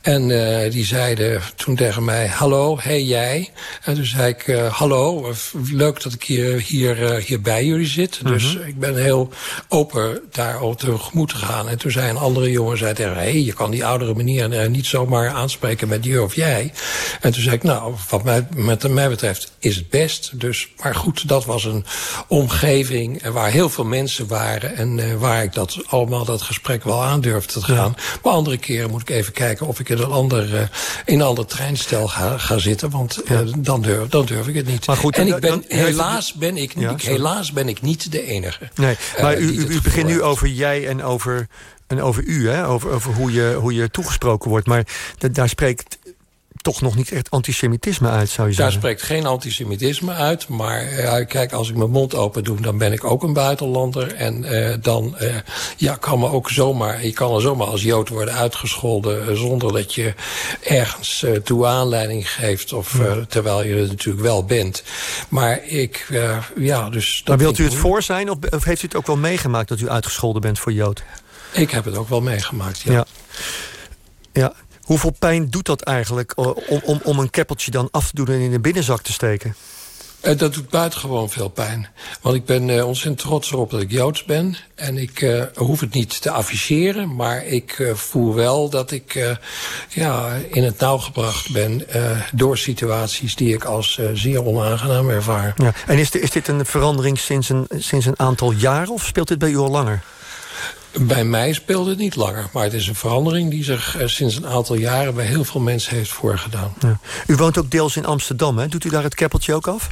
En uh, die zeiden toen tegen mij, hallo, hey jij. En toen zei ik, uh, hallo, leuk dat ik hier, hier, hier bij jullie zit. Mm -hmm. Dus ik ben heel open daar al tegemoet gegaan. En toen zei een andere jongen zei tegen hey, je kan die oudere meneer niet zomaar aanspreken met je of jij. En toen zei ik, nou, wat mij, met mij betreft is het best. Dus, maar goed, dat was een omgeving waar heel veel mensen waren. En waar ik dat allemaal, dat gesprek wel aandurfde te gaan. Ja. Maar andere keren moet ik even kijken of ik in een ander, uh, in een ander treinstel ga, ga zitten. Want uh, dan, durf, dan durf ik het niet. Maar goed, en ik ben, dan, helaas, ben ik, ja, helaas ben ik niet de enige. Nee, maar uh, u, u, u begint nu over jij en over, en over u, hè? Over, over hoe, je, hoe je toegesproken wordt. Maar daar spreekt toch nog niet echt antisemitisme uit, zou je Daar zeggen? Daar spreekt geen antisemitisme uit. Maar ja, kijk, als ik mijn mond open doe, dan ben ik ook een buitenlander. En uh, dan uh, ja, kan me ook zomaar, je kan er zomaar als Jood worden uitgescholden... Zonder dat je ergens toe aanleiding geeft. Of terwijl je het natuurlijk wel bent. Maar ik, ja, dus... Maar wilt u het voor zijn of, of heeft u het ook wel meegemaakt... dat u uitgescholden bent voor Jood? Ik heb het ook wel meegemaakt, ja. ja. Ja, Hoeveel pijn doet dat eigenlijk om, om, om een keppeltje dan af te doen en in de binnenzak te steken? Uh, dat doet buitengewoon veel pijn. Want ik ben uh, ontzettend trots erop dat ik Joods ben. En ik uh, hoef het niet te afficheren. Maar ik voel wel dat ik ja, in het nauw gebracht ben... door situaties die ik als zeer onaangenaam ervaar. Ja. En is, de, is dit een verandering sinds een, sinds een aantal jaren? Of speelt dit bij u al langer? Bij mij speelde het niet langer. Maar het is een verandering die zich uh, sinds een aantal jaren... bij heel veel mensen heeft voorgedaan. Ja. U woont ook deels in Amsterdam, hè? Doet u daar het keppeltje ook af?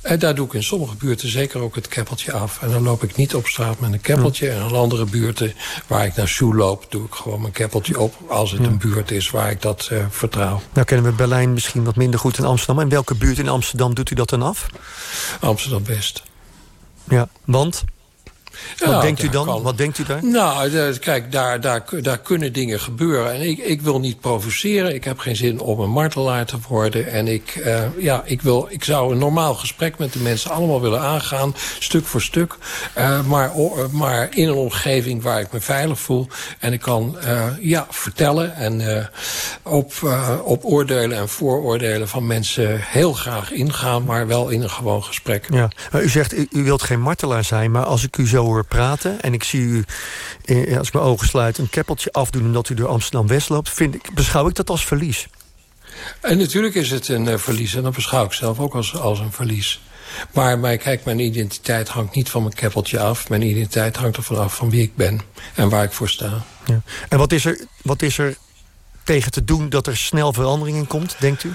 En daar doe ik in sommige buurten zeker ook het keppeltje af. En dan loop ik niet op straat met een keppeltje. En in andere buurten waar ik naar Soe loop... doe ik gewoon mijn keppeltje op als het een buurt is waar ik dat uh, vertrouw. Nou kennen we Berlijn misschien wat minder goed in Amsterdam. En welke buurt in Amsterdam doet u dat dan af? Amsterdam-West. Ja, want? Wat denkt u dan? Wat denkt u daar? Nou, kijk, daar, daar, daar kunnen dingen gebeuren. En ik, ik wil niet provoceren. Ik heb geen zin om een martelaar te worden. En ik, uh, ja, ik, wil, ik zou een normaal gesprek met de mensen allemaal willen aangaan. Stuk voor stuk. Uh, maar, maar in een omgeving waar ik me veilig voel. En ik kan uh, ja, vertellen en op, op oordelen en vooroordelen van mensen heel graag ingaan. Maar wel in een gewoon gesprek. Ja. U zegt, u, u wilt geen martelaar zijn. Maar als ik u zo hoor praten... en ik zie u, eh, als ik mijn ogen sluit, een keppeltje afdoen... omdat u door Amsterdam-West loopt, vind ik, beschouw ik dat als verlies. En natuurlijk is het een uh, verlies. En dat beschouw ik zelf ook als, als een verlies. Maar, maar kijk, mijn identiteit hangt niet van mijn keppeltje af. Mijn identiteit hangt ervan af van wie ik ben en waar ik voor sta. Ja. En wat is, er, wat is er tegen te doen dat er snel verandering in komt, denkt u?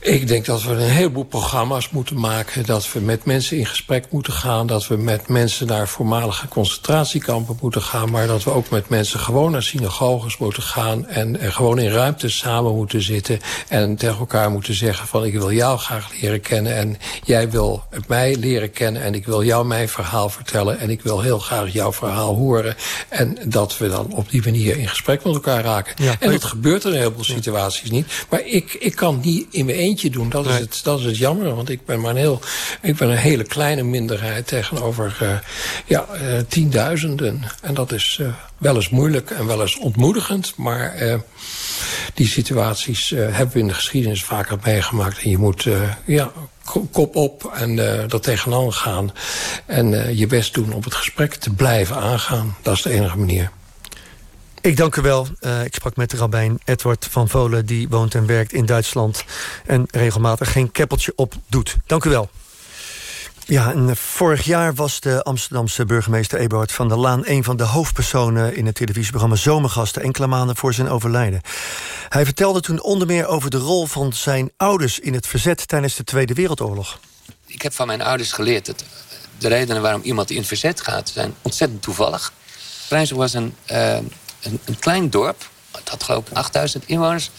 Ik denk dat we een heleboel programma's moeten maken. Dat we met mensen in gesprek moeten gaan. Dat we met mensen naar voormalige concentratiekampen moeten gaan. Maar dat we ook met mensen gewoon naar synagoges moeten gaan. En, en gewoon in ruimtes samen moeten zitten. En tegen elkaar moeten zeggen van ik wil jou graag leren kennen. En jij wil mij leren kennen. En ik wil jou mijn verhaal vertellen. En ik wil heel graag jouw verhaal horen. En dat we dan op die manier in gesprek met elkaar raken. Ja, en dat gebeurt er in een heleboel situaties niet. Maar ik, ik kan niet in mijn eentje doen. Dat is, het, dat is het jammer, want ik ben maar een, heel, ik ben een hele kleine minderheid... tegenover uh, ja, uh, tienduizenden. En dat is uh, wel eens moeilijk en wel eens ontmoedigend. Maar die situaties hebben we in de geschiedenis vaker meegemaakt. En je moet ja, kop op en uh, dat tegenaan gaan. En uh, je best doen om het gesprek te blijven aangaan. Dat is de enige manier. Ik dank u wel. Uh, ik sprak met rabbijn Edward van Volen... die woont en werkt in Duitsland... en regelmatig geen keppeltje op doet. Dank u wel. Ja, en vorig jaar was de Amsterdamse burgemeester Eberhard van der Laan... een van de hoofdpersonen in het televisieprogramma Zomergasten... enkele maanden voor zijn overlijden. Hij vertelde toen onder meer over de rol van zijn ouders... in het verzet tijdens de Tweede Wereldoorlog. Ik heb van mijn ouders geleerd dat de redenen waarom iemand in het verzet gaat... zijn ontzettend toevallig. Prijs was een... Uh, een, klein dorp. Het had geloof ik 8000 inwoners.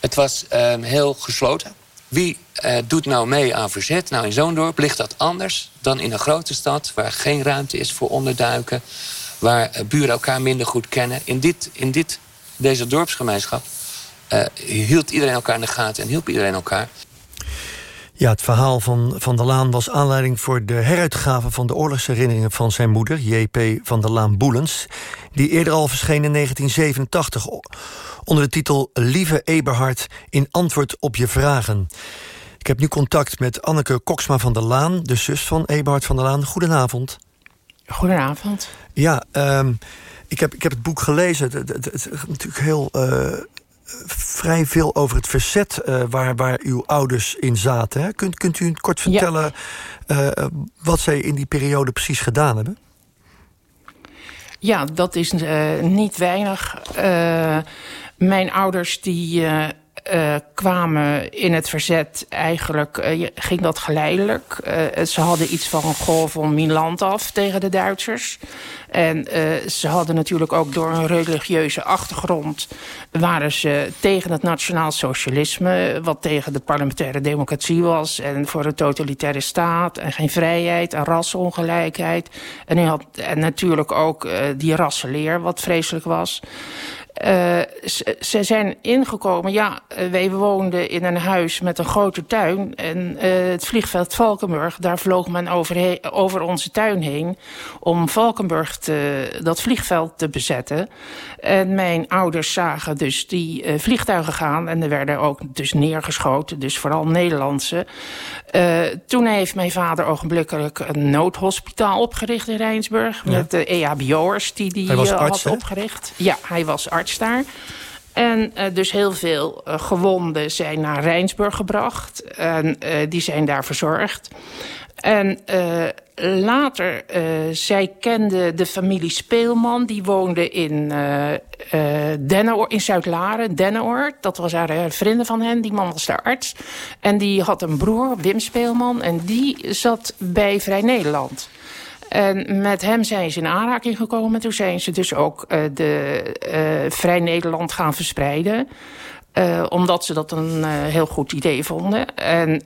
Het was um, heel gesloten. Wie uh, doet nou mee aan verzet? Nou, in zo'n dorp ligt dat anders dan in een grote stad... waar geen ruimte is voor onderduiken... waar uh, buren elkaar minder goed kennen. In, dit, in dit, deze dorpsgemeenschap uh, hield iedereen elkaar in de gaten... en hielp iedereen elkaar. Ja, het verhaal van Van der Laan was aanleiding voor de heruitgave van de oorlogsherinneringen van zijn moeder, J.P. van der Laan Boelens, die eerder al verscheen in 1987 onder de titel Lieve Eberhard in antwoord op je vragen. Ik heb nu contact met Anneke Koksma van der Laan, de zus van Eberhard van der Laan. Goedenavond. Goedenavond. Ja, um, ik, heb, ik heb het boek gelezen. Het, is natuurlijk heel uh, vrij veel over het verzet uh, waar, waar uw ouders in zaten. Hè? Kunt, kunt u kort vertellen ja. uh, wat zij in die periode precies gedaan hebben? Ja, dat is uh, niet weinig. mijn ouders die uh, kwamen in het verzet eigenlijk, uh, ging dat geleidelijk. Uh, ze hadden iets van een golf om Milan af tegen de Duitsers. En ze hadden natuurlijk ook door een religieuze achtergrond... waren ze tegen het nationaal socialisme... wat tegen de parlementaire democratie was... en voor een totalitaire staat en geen vrijheid en rassenongelijkheid. En, had, en natuurlijk ook die rassenleer, wat vreselijk was... Uh, ze, ze, zijn ingekomen. Ja, wij woonden in een huis met een grote tuin. En uh, het vliegveld Valkenburg, daar vloog men over, over onze tuin heen... om Valkenburg te, dat vliegveld te bezetten. En mijn ouders zagen dus die uh, vliegtuigen gaan. En er werden ook dus neergeschoten, dus vooral Nederlandse. toen heeft mijn vader ogenblikkelijk een noodhospitaal opgericht in Rijnsburg... Ja. met de EHBO'ers die die had opgericht. Ja, hij was arts daar. En uh, dus heel veel uh, gewonden zijn naar Rijnsburg gebracht. En uh, die zijn daar verzorgd. En later, zij kende de familie Speelman. Die woonde in, Dennenoord, in Zuid-Laren, Dennenoord. Dat was haar vrienden van hen. Die man was daar arts. En die had een broer, Wim Speelman. En die zat bij Vrij Nederland. En met hem zijn ze in aanraking gekomen. Toen zijn ze dus ook uh, de uh, Vrij Nederland gaan verspreiden. Uh, omdat ze dat een heel goed idee vonden. En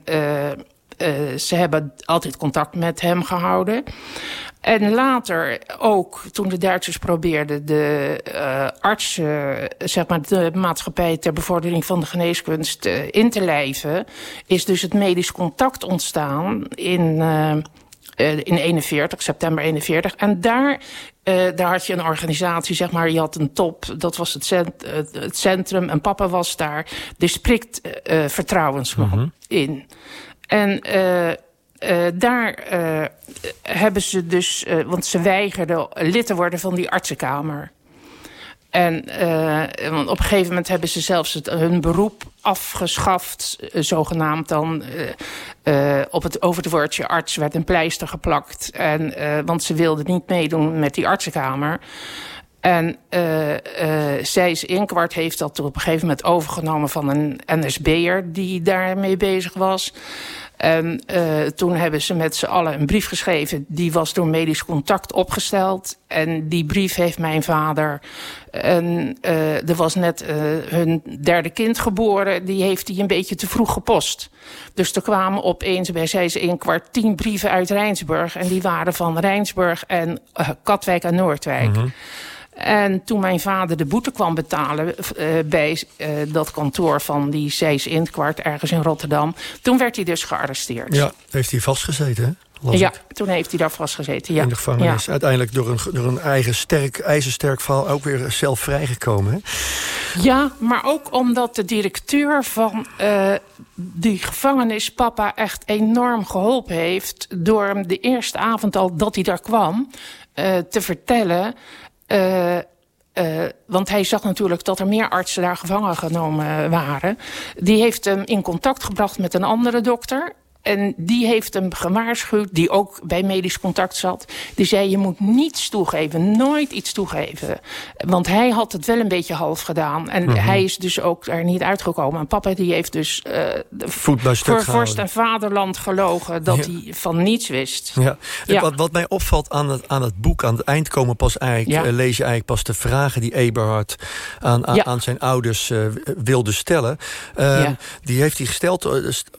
ze hebben altijd contact met hem gehouden. En later ook, toen de Duitsers probeerden de uh, artsen, zeg maar de maatschappij ter bevordering van de geneeskunst in te lijven, is dus het medisch contact ontstaan in uh, in 41, september 41. En daar, uh, daar had je een organisatie, zeg maar, je had een top. Dat was het, cent, uh, het centrum en papa was daar. De sprikt vertrouwensman mm -hmm. in. En daar hebben ze dus, want ze weigerden lid te worden van die artsenkamer. En uh, op een gegeven moment hebben ze zelfs het, hun beroep afgeschaft, uh, zogenaamd dan. Uh, op het, over het woordje arts werd een pleister geplakt. En, want ze wilden niet meedoen met die artsenkamer. En Zijs Inkwart heeft dat op een gegeven moment overgenomen van een NSB'er die daarmee bezig was. En uh, toen hebben ze met z'n allen een brief geschreven. Die was door medisch contact opgesteld. En die brief heeft mijn vader... En, uh, er was net uh, hun derde kind geboren. Die heeft hij een beetje te vroeg gepost. Dus er kwamen opeens bij zij een kwart tien brieven uit Rijnsburg. En die waren van Rijnsburg en Katwijk en Noordwijk. -hmm. En toen mijn vader de boete kwam betalen uh, bij uh, dat kantoor van die Zees Inkwart ergens in Rotterdam. Toen werd hij dus gearresteerd. Ja, heeft hij vastgezeten, hè? Las ja, ik. toen heeft hij daar vastgezeten. Ja. In de gevangenis. Ja. Uiteindelijk door een, door een eigen sterk, ijzersterk verhaal ook weer zelf vrijgekomen. Hè? Ja, maar ook omdat de directeur van uh, die gevangenis papa echt enorm geholpen heeft... door hem de eerste avond al dat hij daar kwam uh, te vertellen... Uh, want hij zag natuurlijk dat er meer artsen daar gevangen genomen waren. Die heeft hem in contact gebracht met een andere dokter. En die heeft hem gewaarschuwd, die ook bij medisch contact zat. Die zei, je moet niets toegeven, nooit iets toegeven. Want hij had het wel een beetje half gedaan. En mm -hmm. hij is dus ook er niet uitgekomen. En papa die heeft dus uh, bij voor gehouden. vorst en vaderland gelogen... dat ja. hij van niets wist. Ja. ja. Wat, wat, mij opvalt aan het, aan het boek, aan het eind komen pas eigenlijk... Ja. Uh, lees je eigenlijk pas de vragen die Eberhard aan, aan, aan zijn ouders uh, wilde stellen. Uh, die heeft hij gesteld,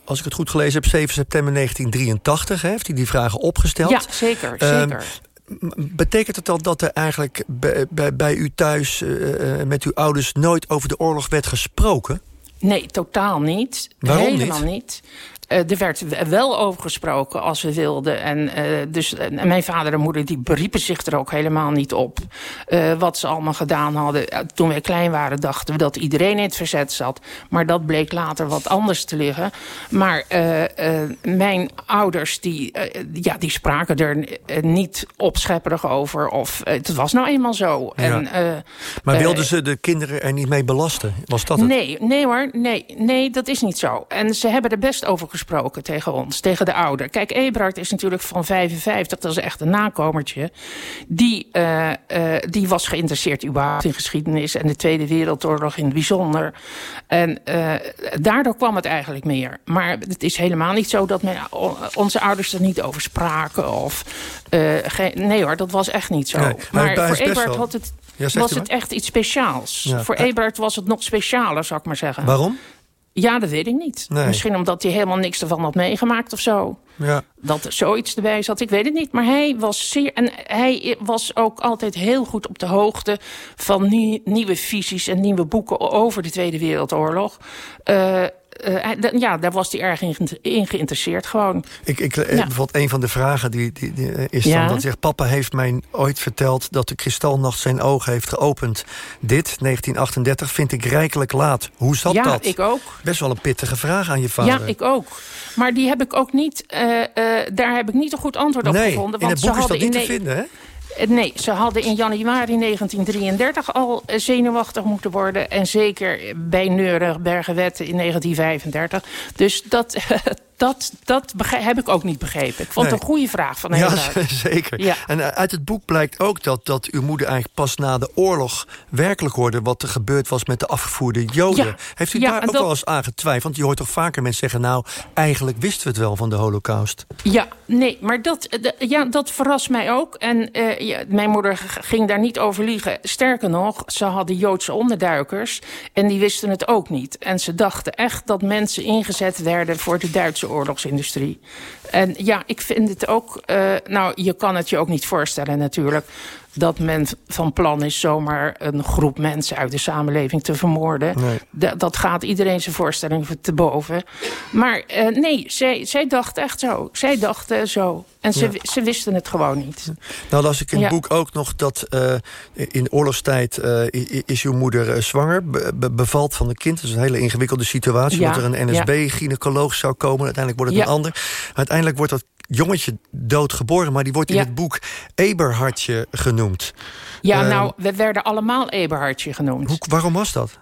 als ik het goed gelezen heb... 7 september 1983 hè, heeft hij die vragen opgesteld. Ja, zeker. zeker. Um, betekent het dan dat er eigenlijk bij, bij, bij u thuis uh, met uw ouders nooit over de oorlog werd gesproken? Nee, totaal niet. Waarom Helemaal niet? niet. Uh, er werd wel over gesproken als we wilden. En, uh, dus, mijn vader en moeder die beriepen zich er ook helemaal niet op. wat ze allemaal gedaan hadden. Toen wij klein waren dachten we dat iedereen in het verzet zat. Maar dat bleek later wat anders te liggen. Maar mijn ouders die, ja, die spraken er niet opschepperig over. Of het was nou eenmaal zo. Ja. En, maar wilden ze de kinderen er niet mee belasten? Was dat het? Nee, nee hoor. Nee, nee, dat is niet zo. En ze hebben er best over gesproken tegen ons, tegen de ouder. Kijk, Eberhard is natuurlijk van 55, dat is echt een nakomertje. Die, uh, uh, die was geïnteresseerd überhaupt in geschiedenis... en de Tweede Wereldoorlog in het bijzonder. En uh, daardoor kwam het eigenlijk meer. Maar het is helemaal niet zo dat men, onze ouders er niet over spraken. Of, nee hoor, dat was echt niet zo. Nee, maar, maar voor wel... had het, ja, was het echt iets speciaals. Ja. Voor Eberhard was het nog specialer, zou ik maar zeggen. Waarom? Ja, dat weet ik niet. Nee. Misschien omdat hij helemaal niks ervan had meegemaakt of zo. Ja. Dat er zoiets erbij zat, ik weet het niet. Maar hij was zeer... En hij was ook altijd heel goed op de hoogte... van nie- nieuwe visies en nieuwe boeken over de Tweede Wereldoorlog. Eh, eh, ja, daar was hij erg in, ge- in geïnteresseerd gewoon. Ik, ik, eh, Ja. Bijvoorbeeld een van de vragen die, die, die, eh, is dan Ja. dat hij zegt... papa heeft mij ooit verteld dat de kristalnacht zijn ogen heeft geopend. Dit, 1938, vind ik rijkelijk laat. Hoe zat Ja, dat? ik ook. Best wel een pittige vraag aan je vader. Ja, ik ook. Maar die heb ik ook niet, daar heb ik niet een goed antwoord op nee, gevonden. in Want het ze boek is dat niet in te vinden, hè? Eh, Nee, ze hadden in januari 1933 al zenuwachtig moeten worden. En zeker bij Neurenbergenwetten in 1935. Dus dat, dat, dat heb ik ook niet begrepen. Ik vond het een goede vraag van Ja, Eberhard. zeker. Ja. En eh, uit het boek blijkt ook dat, dat uw moeder eigenlijk pas na de oorlog werkelijk hoorde wat er gebeurd was met de afgevoerde Joden. Ja. Heeft u Ja, daar ook dat- wel eens aan getwijfeld? Want je hoort toch vaker mensen zeggen, nou, eigenlijk wisten we het wel van de holocaust. Ja, nee, maar dat, eh, ja, dat verrast mij ook. En eh, ja, mijn moeder ging daar niet over liegen. Sterker nog, ze hadden Joodse onderduikers en die wisten het ook niet. En ze dachten echt dat mensen ingezet werden voor de Duitse oorlogsindustrie. En ja, ik vind het ook... eh, nou, je kan het je ook niet voorstellen natuurlijk... dat men van plan is zomaar een groep mensen uit de samenleving te vermoorden. Nee. Dat gaat iedereen zijn voorstelling te boven. Maar eh, nee, zij, zij dacht echt zo. Zij dachten zo. En ze, Ja. ze wisten het gewoon niet. Nou las ik in het Ja. boek ook nog dat eh, in oorlogstijd eh, is uw moeder eh, zwanger, be- be- bevalt van een kind. Dat is een hele ingewikkelde situatie, Ja, want er een NSB-gynaecoloog zou komen. Uiteindelijk wordt het een ander. Uiteindelijk wordt dat jongetje doodgeboren, maar die wordt in het boek Eberhardje genoemd. Ja, Eh, nou, we werden allemaal Eberhardje genoemd. hoe, waarom was dat?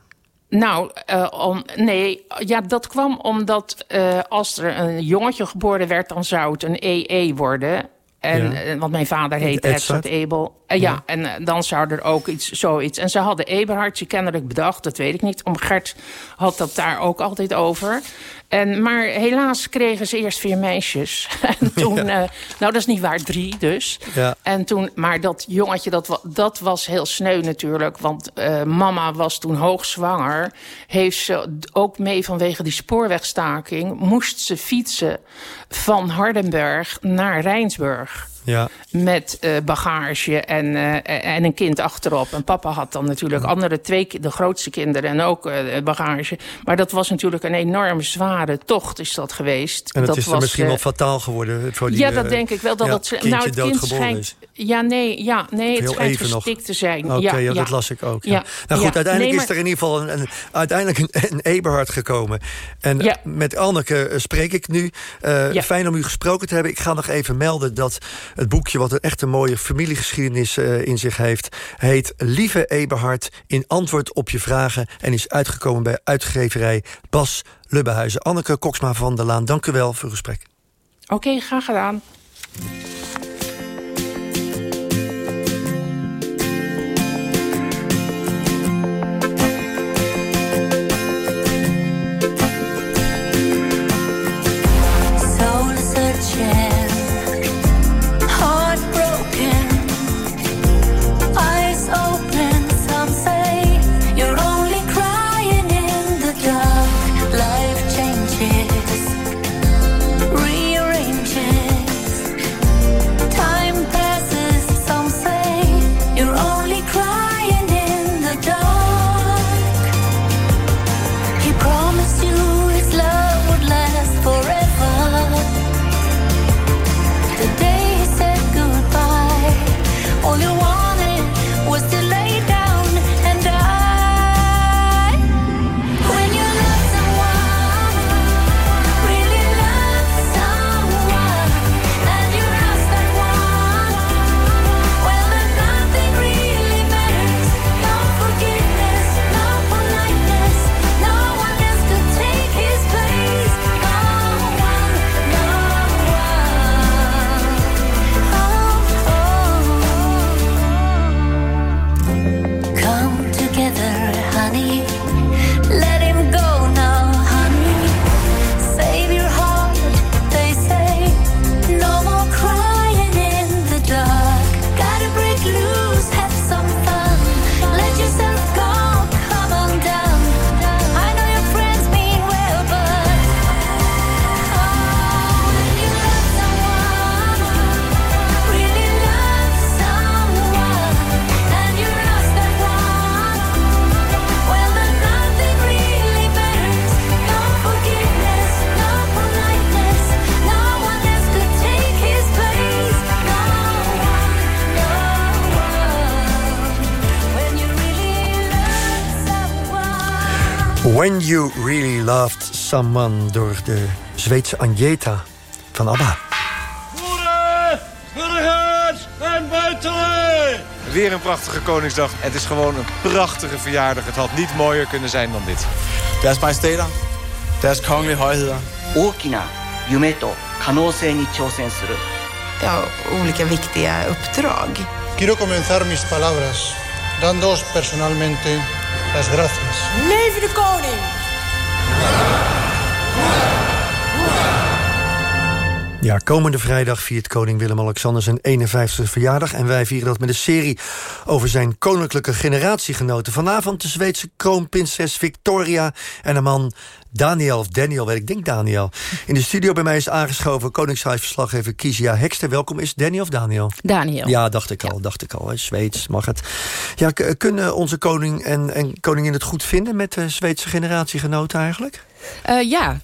Nou, eh, om, nee, ja, dat kwam omdat eh, als er een jongetje geboren werd... dan zou het een EE worden. En, Ja. eh, want mijn vader heet Edzard. Edzard Ebel. Ja, Ja. en dan zou er ook iets, zoiets... En ze hadden Eberhardje kennelijk bedacht, dat weet ik niet. Om Gert had dat daar ook altijd over. En, maar helaas kregen ze eerst vier meisjes. en toen, eh, nou dat is niet waar, drie dus. Ja. En toen, maar dat jongetje, dat, dat was heel sneu natuurlijk. Want eh, mama was toen hoogzwanger. Heeft ze ook mee vanwege die spoorwegstaking... moest ze fietsen van Hardenberg naar Rijnsburg. Ja. Met eh, bagage en, eh, en een kind achterop. En papa had dan natuurlijk andere twee, de grootste kinderen en ook eh, bagage. Maar dat was natuurlijk een enorme zware tocht is dat geweest. En dat is was, misschien wel fataal geworden voor die ja, dat denk ik wel. Dat ja, het, nou, het kind schijnt. is. Ja, nee, ja, nee het schijnt even nog. gestikt te zijn. Oké, ja, ja, ja. dat las ik ook. Ja. Nou goed, uiteindelijk Nee, is er in ieder geval een, een, uiteindelijk een, een Eberhard gekomen. En met Anneke eh, spreek ik nu. Eh. Fijn om u gesproken te hebben. Ik ga nog even melden dat het boekje... wat een echt een mooie familiegeschiedenis eh, in zich heeft... heet Lieve Eberhard in antwoord op je vragen... en is uitgekomen bij uitgeverij Bas Lubbehuizen. Anneke Koksma van der Laan, dank u wel voor uw gesprek. Oké, graag gedaan. When You Really Loved Someone door de Zweedse Anjeta van ABBA. En! Weer een prachtige Koningsdag. Het is gewoon een prachtige verjaardag. Het had niet mooier kunnen zijn dan dit. Deres majesteter, deres kongelige hoogheden. Okina, Yumeto, Kanose ni chousen suru. Ja, olika viktiga uppdrag. Quiero comenzar mis palabras dandoos personalmente las gracias. Leven de koning! Ja, komende vrijdag viert koning Willem-Alexander zijn 51e verjaardag... en wij vieren dat met een serie over zijn koninklijke generatiegenoten. Vanavond de Zweedse kroonprinses Victoria en een man Daniel, of Daniel, weet ik, denk Daniel. In de studio bij mij is aangeschoven koningshuisverslaggever Kizia Hekster. Welkom, is Daniel of Daniel? Daniel. Ja, dacht ik al, dacht ik al. hè. Zweeds, mag het. Ja, kunnen onze koning en, en koningin het goed vinden... met de Zweedse generatiegenoten eigenlijk? Eh, ja,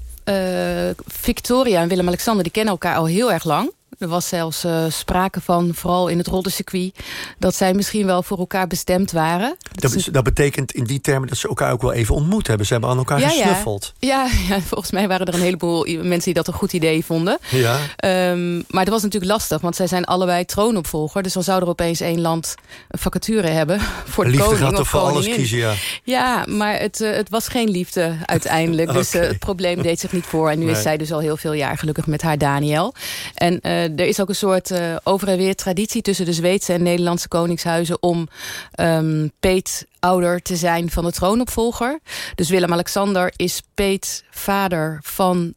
Victoria en Willem-Alexander die kennen elkaar al heel erg lang. Er was zelfs eh, sprake van, vooral in het rollercircuit... dat zij misschien wel voor elkaar bestemd waren. Dat, is- dat betekent in die termen dat ze elkaar ook wel even ontmoet hebben. Ze hebben aan elkaar gesnuffeld. Ja, ja, volgens mij waren er een heleboel mensen die dat een goed idee vonden. Ja. Ehm, maar dat was natuurlijk lastig, want zij zijn allebei troonopvolger. Dus dan zou er opeens één land een vacature hebben voor de Liefde koning gaat of toch voor alles kiezen, ja. Ja, maar het, eh, het was geen liefde uiteindelijk. Dus eh, het probleem deed zich niet voor. En nu Nee. is zij dus al heel veel jaar gelukkig met haar Daniel. En er is ook een soort eh, over en weer traditie... tussen de Zweedse en Nederlandse koningshuizen... om ehm peet ouder te zijn van de troonopvolger. Dus Willem-Alexander is peet vader van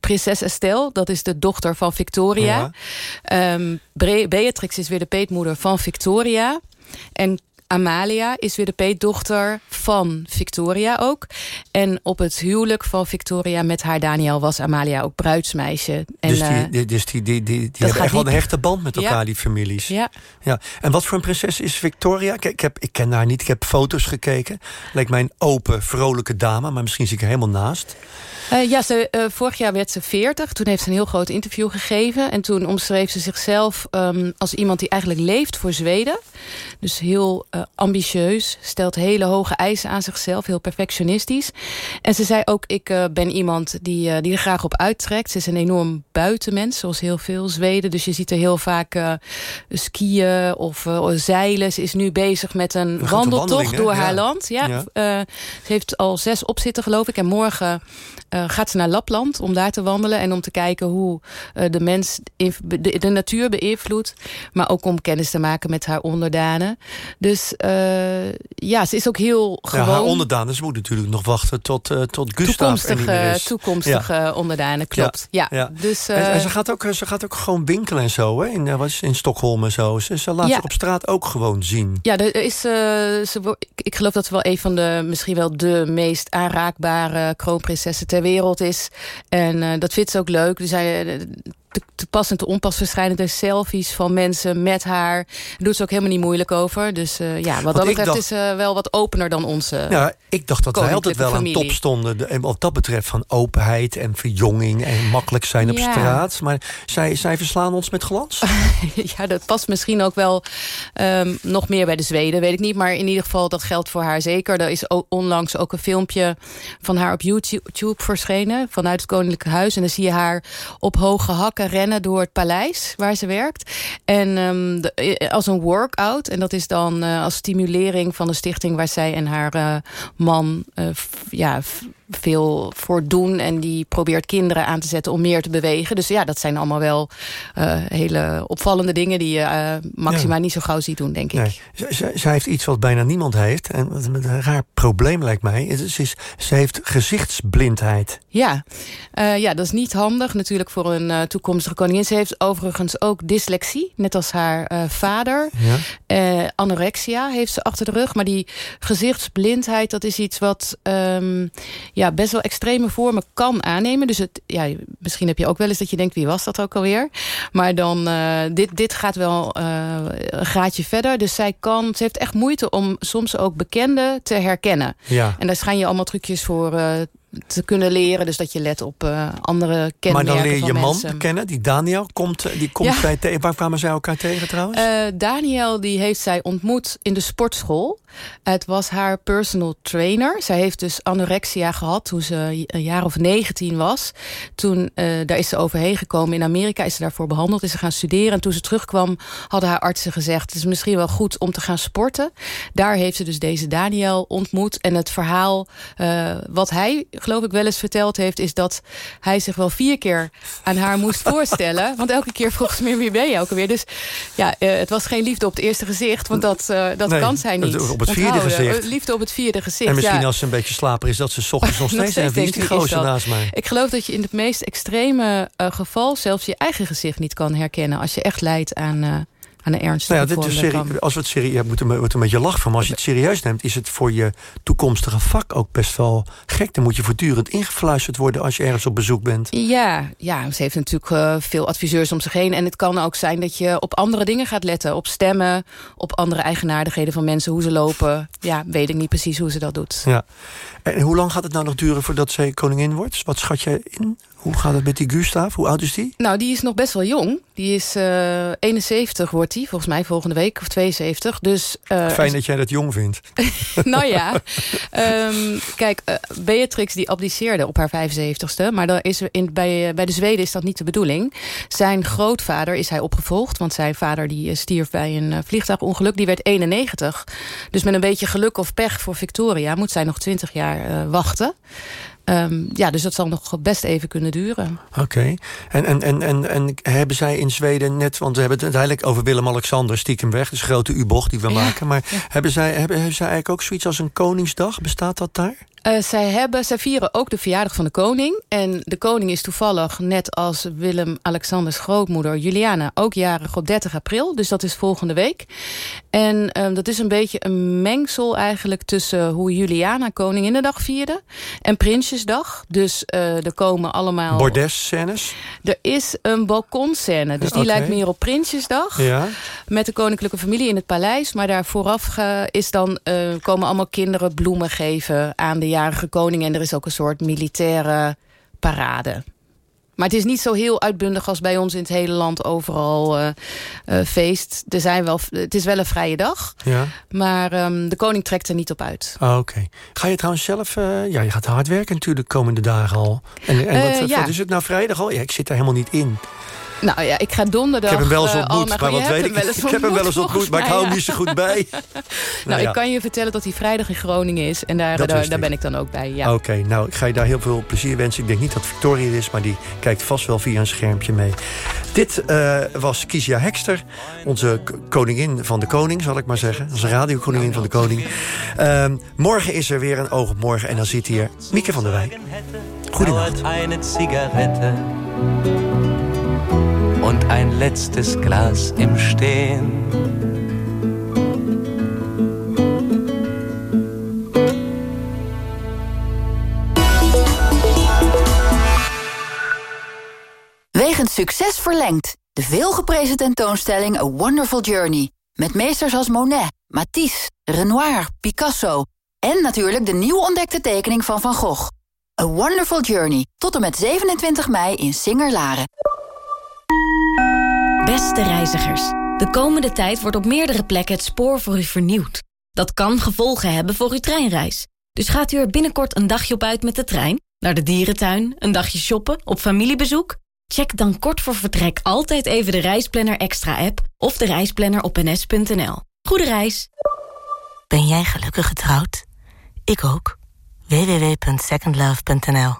prinses Estelle. Dat is de dochter van Victoria. Ehm, Beatrix is weer de peetmoeder van Victoria. En Amalia is weer de peetdochter van Victoria ook. En op het huwelijk van Victoria met haar Daniel was Amalia ook bruidsmeisje. En, dus die, eh, die, dus die, die, die, die hebben echt wel een hechte band met elkaar, Ja. die families. Ja. ja. En wat voor een prinses is Victoria? Kijk, ik, heb, ik ken haar niet, ik heb foto's gekeken. Lijkt mij een open, vrolijke dame, maar misschien zie ik er helemaal naast. Eh, ja, ze, eh, vorig jaar werd ze 40. Toen heeft ze een heel groot interview gegeven. En toen omschreef ze zichzelf ehm, als iemand die eigenlijk leeft voor Zweden. Dus heel eh, ambitieus. Stelt hele hoge eisen aan zichzelf. Heel perfectionistisch. En ze zei ook, ik ben iemand die, die er graag op uittrekt. Ze is een enorm buitenmens, zoals heel veel Zweden. Dus je ziet er heel vaak skiën of zeilen. Ze is nu bezig met een wandeltocht hè? door Ja. haar land. Ja, Ja. ze heeft al zes opzitten, geloof ik. En morgen eh, gaat ze naar Lapland om daar te wandelen. En om te kijken hoe eh, de mens de, de natuur beïnvloedt. Maar ook om kennis te maken met haar onderdanen. Dus eh, ja, ze is ook heel gewoon... Ja, haar onderdanen, ze moet natuurlijk nog wachten tot, tot Gustav er toekomstige, is. toekomstige Ja. onderdanen, klopt. Ja, Dus, en, en ze, gaat ook, ze gaat ook gewoon winkelen en zo, hè? In, wat is het, in Stockholm en zo. Ze, ze laat zich op straat ook gewoon zien. Ja, er is, ze, ik geloof dat ze wel een van de, misschien wel de meest aanraakbare kroonprinsessen ter wereld is. En eh, dat vindt ze ook leuk. Er zijn eh, te, te pas en te onpas selfies van mensen met haar. Daar doet ze ook helemaal niet moeilijk over. Dus eh, ja, wat Want dat betreft dacht- is ze wel wat opener dan onze Ja, ik dacht dat wij altijd wel aan familie. top stonden. de- wat dat betreft van openheid en verjonging en makkelijk zijn op Ja. straat. Maar zij, zij verslaan ons met glans. ja, dat past misschien ook wel ehm, nog meer bij de Zweden, weet ik niet. Maar in ieder geval, dat geldt voor haar zeker. Er is ook onlangs ook een filmpje van haar op YouTube verschenen... vanuit het Koninklijke Huis. En dan zie je haar op hoge hakken rennen door het paleis waar ze werkt. En ehm, de- eh, als een workout. En dat is dan eh, als stimulering van de stichting... waar zij en haar eh, man ja, veel voor doen. En die probeert kinderen aan te zetten om meer te bewegen. Dus ja, dat zijn allemaal wel eh, hele opvallende dingen... die je eh, Maxima Ja. niet zo gauw ziet doen, denk ik. Nee, zij, heeft iets wat bijna niemand heeft. En wat met een raar probleem lijkt mij. Het is, is- ze heeft gezichtsblindheid. Ja. Eh, ja, dat is niet handig natuurlijk voor een toekomstige koningin. Ze heeft overigens ook dyslexie, net als haar vader. Ja. Anorexia heeft ze achter de rug. Maar die gezichtsblindheid, dat is iets wat ehm, ja, best wel extreme vormen kan aannemen. Dus het, ja, misschien heb je ook wel eens dat je denkt, wie was dat ook alweer? Maar dan, eh, dit, dit gaat wel eh, een gaatje verder. Dus zij kan, ze heeft echt moeite om soms ook bekenden te herkennen. Ja. En daar schijn je allemaal trucjes voor eh, te kunnen leren. Dus dat je let op uh, andere kenmerken Maar dan leer je je man kennen, die Daniel. Komt, die komt Ja. bij tegen. Waar kwamen zij elkaar tegen trouwens? Uh, Daniel die heeft zij ontmoet in de sportschool. Het was haar personal trainer. Zij heeft dus anorexia gehad toen ze een jaar of 19 was. Toen uh, daar is ze overheen gekomen. In Amerika is ze daarvoor behandeld. Is ze gaan studeren. En toen ze terugkwam hadden haar artsen gezegd... het is misschien wel goed om te gaan sporten. Daar heeft ze dus deze Daniel ontmoet. En het verhaal wat hij geloof ik wel eens verteld heeft... is dat hij zich wel vier keer aan haar moest voorstellen. Want elke keer vroeg ze meer wie ben je ook alweer. Dus ja, uh, het was geen liefde op het eerste gezicht. Want dat, uh, dat Nee, kan zij niet. op het vierde onthouden. gezicht. Liefde op het vierde gezicht, en misschien ja. als ze een beetje slaper is... dat ze 's ochtends nog Nog steeds... en wie is die gozer naast mij? Ik geloof dat je in het meest extreme geval... zelfs je eigen gezicht niet kan herkennen... als je echt lijdt aan, aan Nou ja, dit is serie, als we het serieus, ja, een beetje lach van. Maar als je het serieus neemt, is het voor je toekomstige vak ook best wel gek. Dan moet je voortdurend ingefluisterd worden als je ergens op bezoek bent. Ja, ja, ze heeft natuurlijk uh, veel adviseurs om zich heen. En het kan ook zijn dat je op andere dingen gaat letten. Op stemmen, op andere eigenaardigheden van mensen. Hoe ze lopen. Ja, weet ik niet precies hoe ze dat doet. Ja. En hoe lang gaat het nou nog duren voordat zij koningin wordt? Wat schat je in? Hoe gaat het met die Gustav? Hoe oud is die? Nou, die is nog best wel jong. Die is uh, 71 wordt die, volgens mij volgende week, of 72. Dus, uh, Fijn dat jij dat jong vindt. nou ja, um, kijk, uh, Beatrix die abdiceerde op haar 75ste. Maar dan is in, bij, bij de Zweden is dat niet de bedoeling. Zijn grootvader is hij opgevolgd. Want zijn vader die stierf bij een vliegtuigongeluk. Die werd 91. Dus met een beetje geluk of pech voor Victoria... moet zij nog 20 jaar wachten. Um, ja, dus dat zal nog best even kunnen duren. Oké. Okay. En, en, en, en, en hebben zij in Zweden net... want we hebben het uiteindelijk over Willem-Alexander stiekem weg... dus grote U-bocht die we ja, maken. Maar ja. hebben, zij, hebben, hebben zij eigenlijk ook zoiets als een Koningsdag? Bestaat dat daar? Uh, zij, hebben, zij vieren ook de verjaardag van de koning. En de koning is toevallig, net als Willem-Alexanders grootmoeder Juliana... ook jarig op 30 april, dus dat is volgende week. En um, dat is een beetje een mengsel eigenlijk tussen hoe Juliana Koninginnedag vierde... en Prinsjesdag. Dus uh, er komen allemaal... Bordesscènes? Er is een balkonscène, dus die okay. lijkt meer op Prinsjesdag. Ja. Met de koninklijke familie in het paleis. Maar daar vooraf is dan, komen allemaal kinderen bloemen geven aan de koning. En er is ook een soort militaire parade. Maar het is niet zo heel uitbundig als bij ons in het hele land overal uh, uh, feest. Er zijn wel, het is wel een vrije dag. Ja. Maar um, de koning trekt er niet op uit. Oh, Oké. Okay. Ga je trouwens zelf... Uh, ja, je gaat hard werken natuurlijk de komende dagen al. En, en wat, ja. wat is het nou vrijdag al? Ja, ik zit daar helemaal niet in. Nou ja, ik ga donderdag... Ik heb hem wel eens uh, ontmoet, maar wat weet ik? Ik heb hem wel eens ontmoet, maar ik hou hem niet zo goed bij. nou, nou ja. ik kan je vertellen dat hij vrijdag in Groningen is. En daar, daar, daar ben ik dan ook bij, ja. Oké, okay, nou, ik ga je daar heel veel plezier wensen. Ik denk niet dat Victoria er is, maar die kijkt vast wel via een schermpje mee. Dit uh, was Kizia Hekster, onze koningin van de koning, zal ik maar zeggen. Onze radiokoningin van de koning. Uh, morgen is er weer een oog op morgen en dan zit hier Mieke van der Wij. Goedenacht. Und ein letztes Glas im Stehen. Wegens succes verlengd. De veelgeprezen tentoonstelling A Wonderful Journey. Met meesters als Monet, Matisse, Renoir, Picasso... en natuurlijk de nieuw ontdekte tekening van Van Gogh. A Wonderful Journey. Tot en met 27 mei in Singer-Laren. Beste reizigers, de komende tijd wordt op meerdere plekken het spoor voor u vernieuwd. Dat kan gevolgen hebben voor uw treinreis. Dus gaat u er binnenkort een dagje op uit met de trein? Naar de dierentuin? Een dagje shoppen? Op familiebezoek? Check dan kort voor vertrek altijd even de Reisplanner Extra app of de reisplanner op ns.nl. Goede reis! Ben jij gelukkig getrouwd? Ik ook. www.secondlove.nl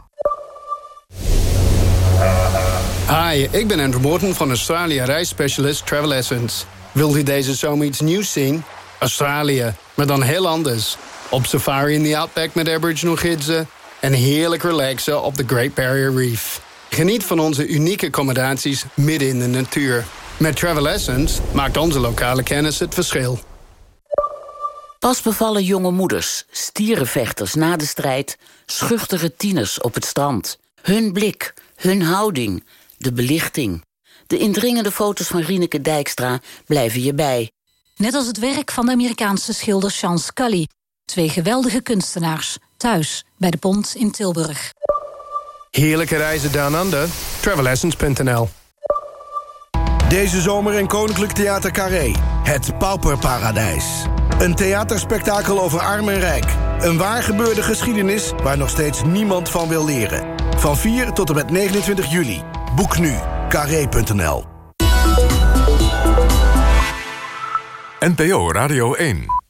Hi, ik ben Andrew Morton van Australië reisspecialist Travel Essence. Wilt u deze zomer iets nieuws zien? Australië, maar dan heel anders. Op safari in the Outback met Aboriginal gidsen... en heerlijk relaxen op de Great Barrier Reef. Geniet van onze unieke accommodaties midden in de natuur. Met Travel Essence maakt onze lokale kennis het verschil. Pas bevallen jonge moeders, stierenvechters na de strijd... schuchtere tieners op het strand. Hun blik, hun houding, de belichting. De indringende foto's van Rieneke Dijkstra blijven je bij. Net als het werk van de Amerikaanse schilder Sean Scully. Twee geweldige kunstenaars, thuis bij de Pont in Tilburg. Heerlijke reizen down under. Travelessence.nl Deze zomer in Koninklijk Theater Carré. Het Pauperparadijs. Een theaterspektakel over arm en rijk. Een waar gebeurde geschiedenis waar nog steeds niemand van wil leren. Van 4 tot en met 29 juli. Boek nu. Carré.nl NPO Radio 1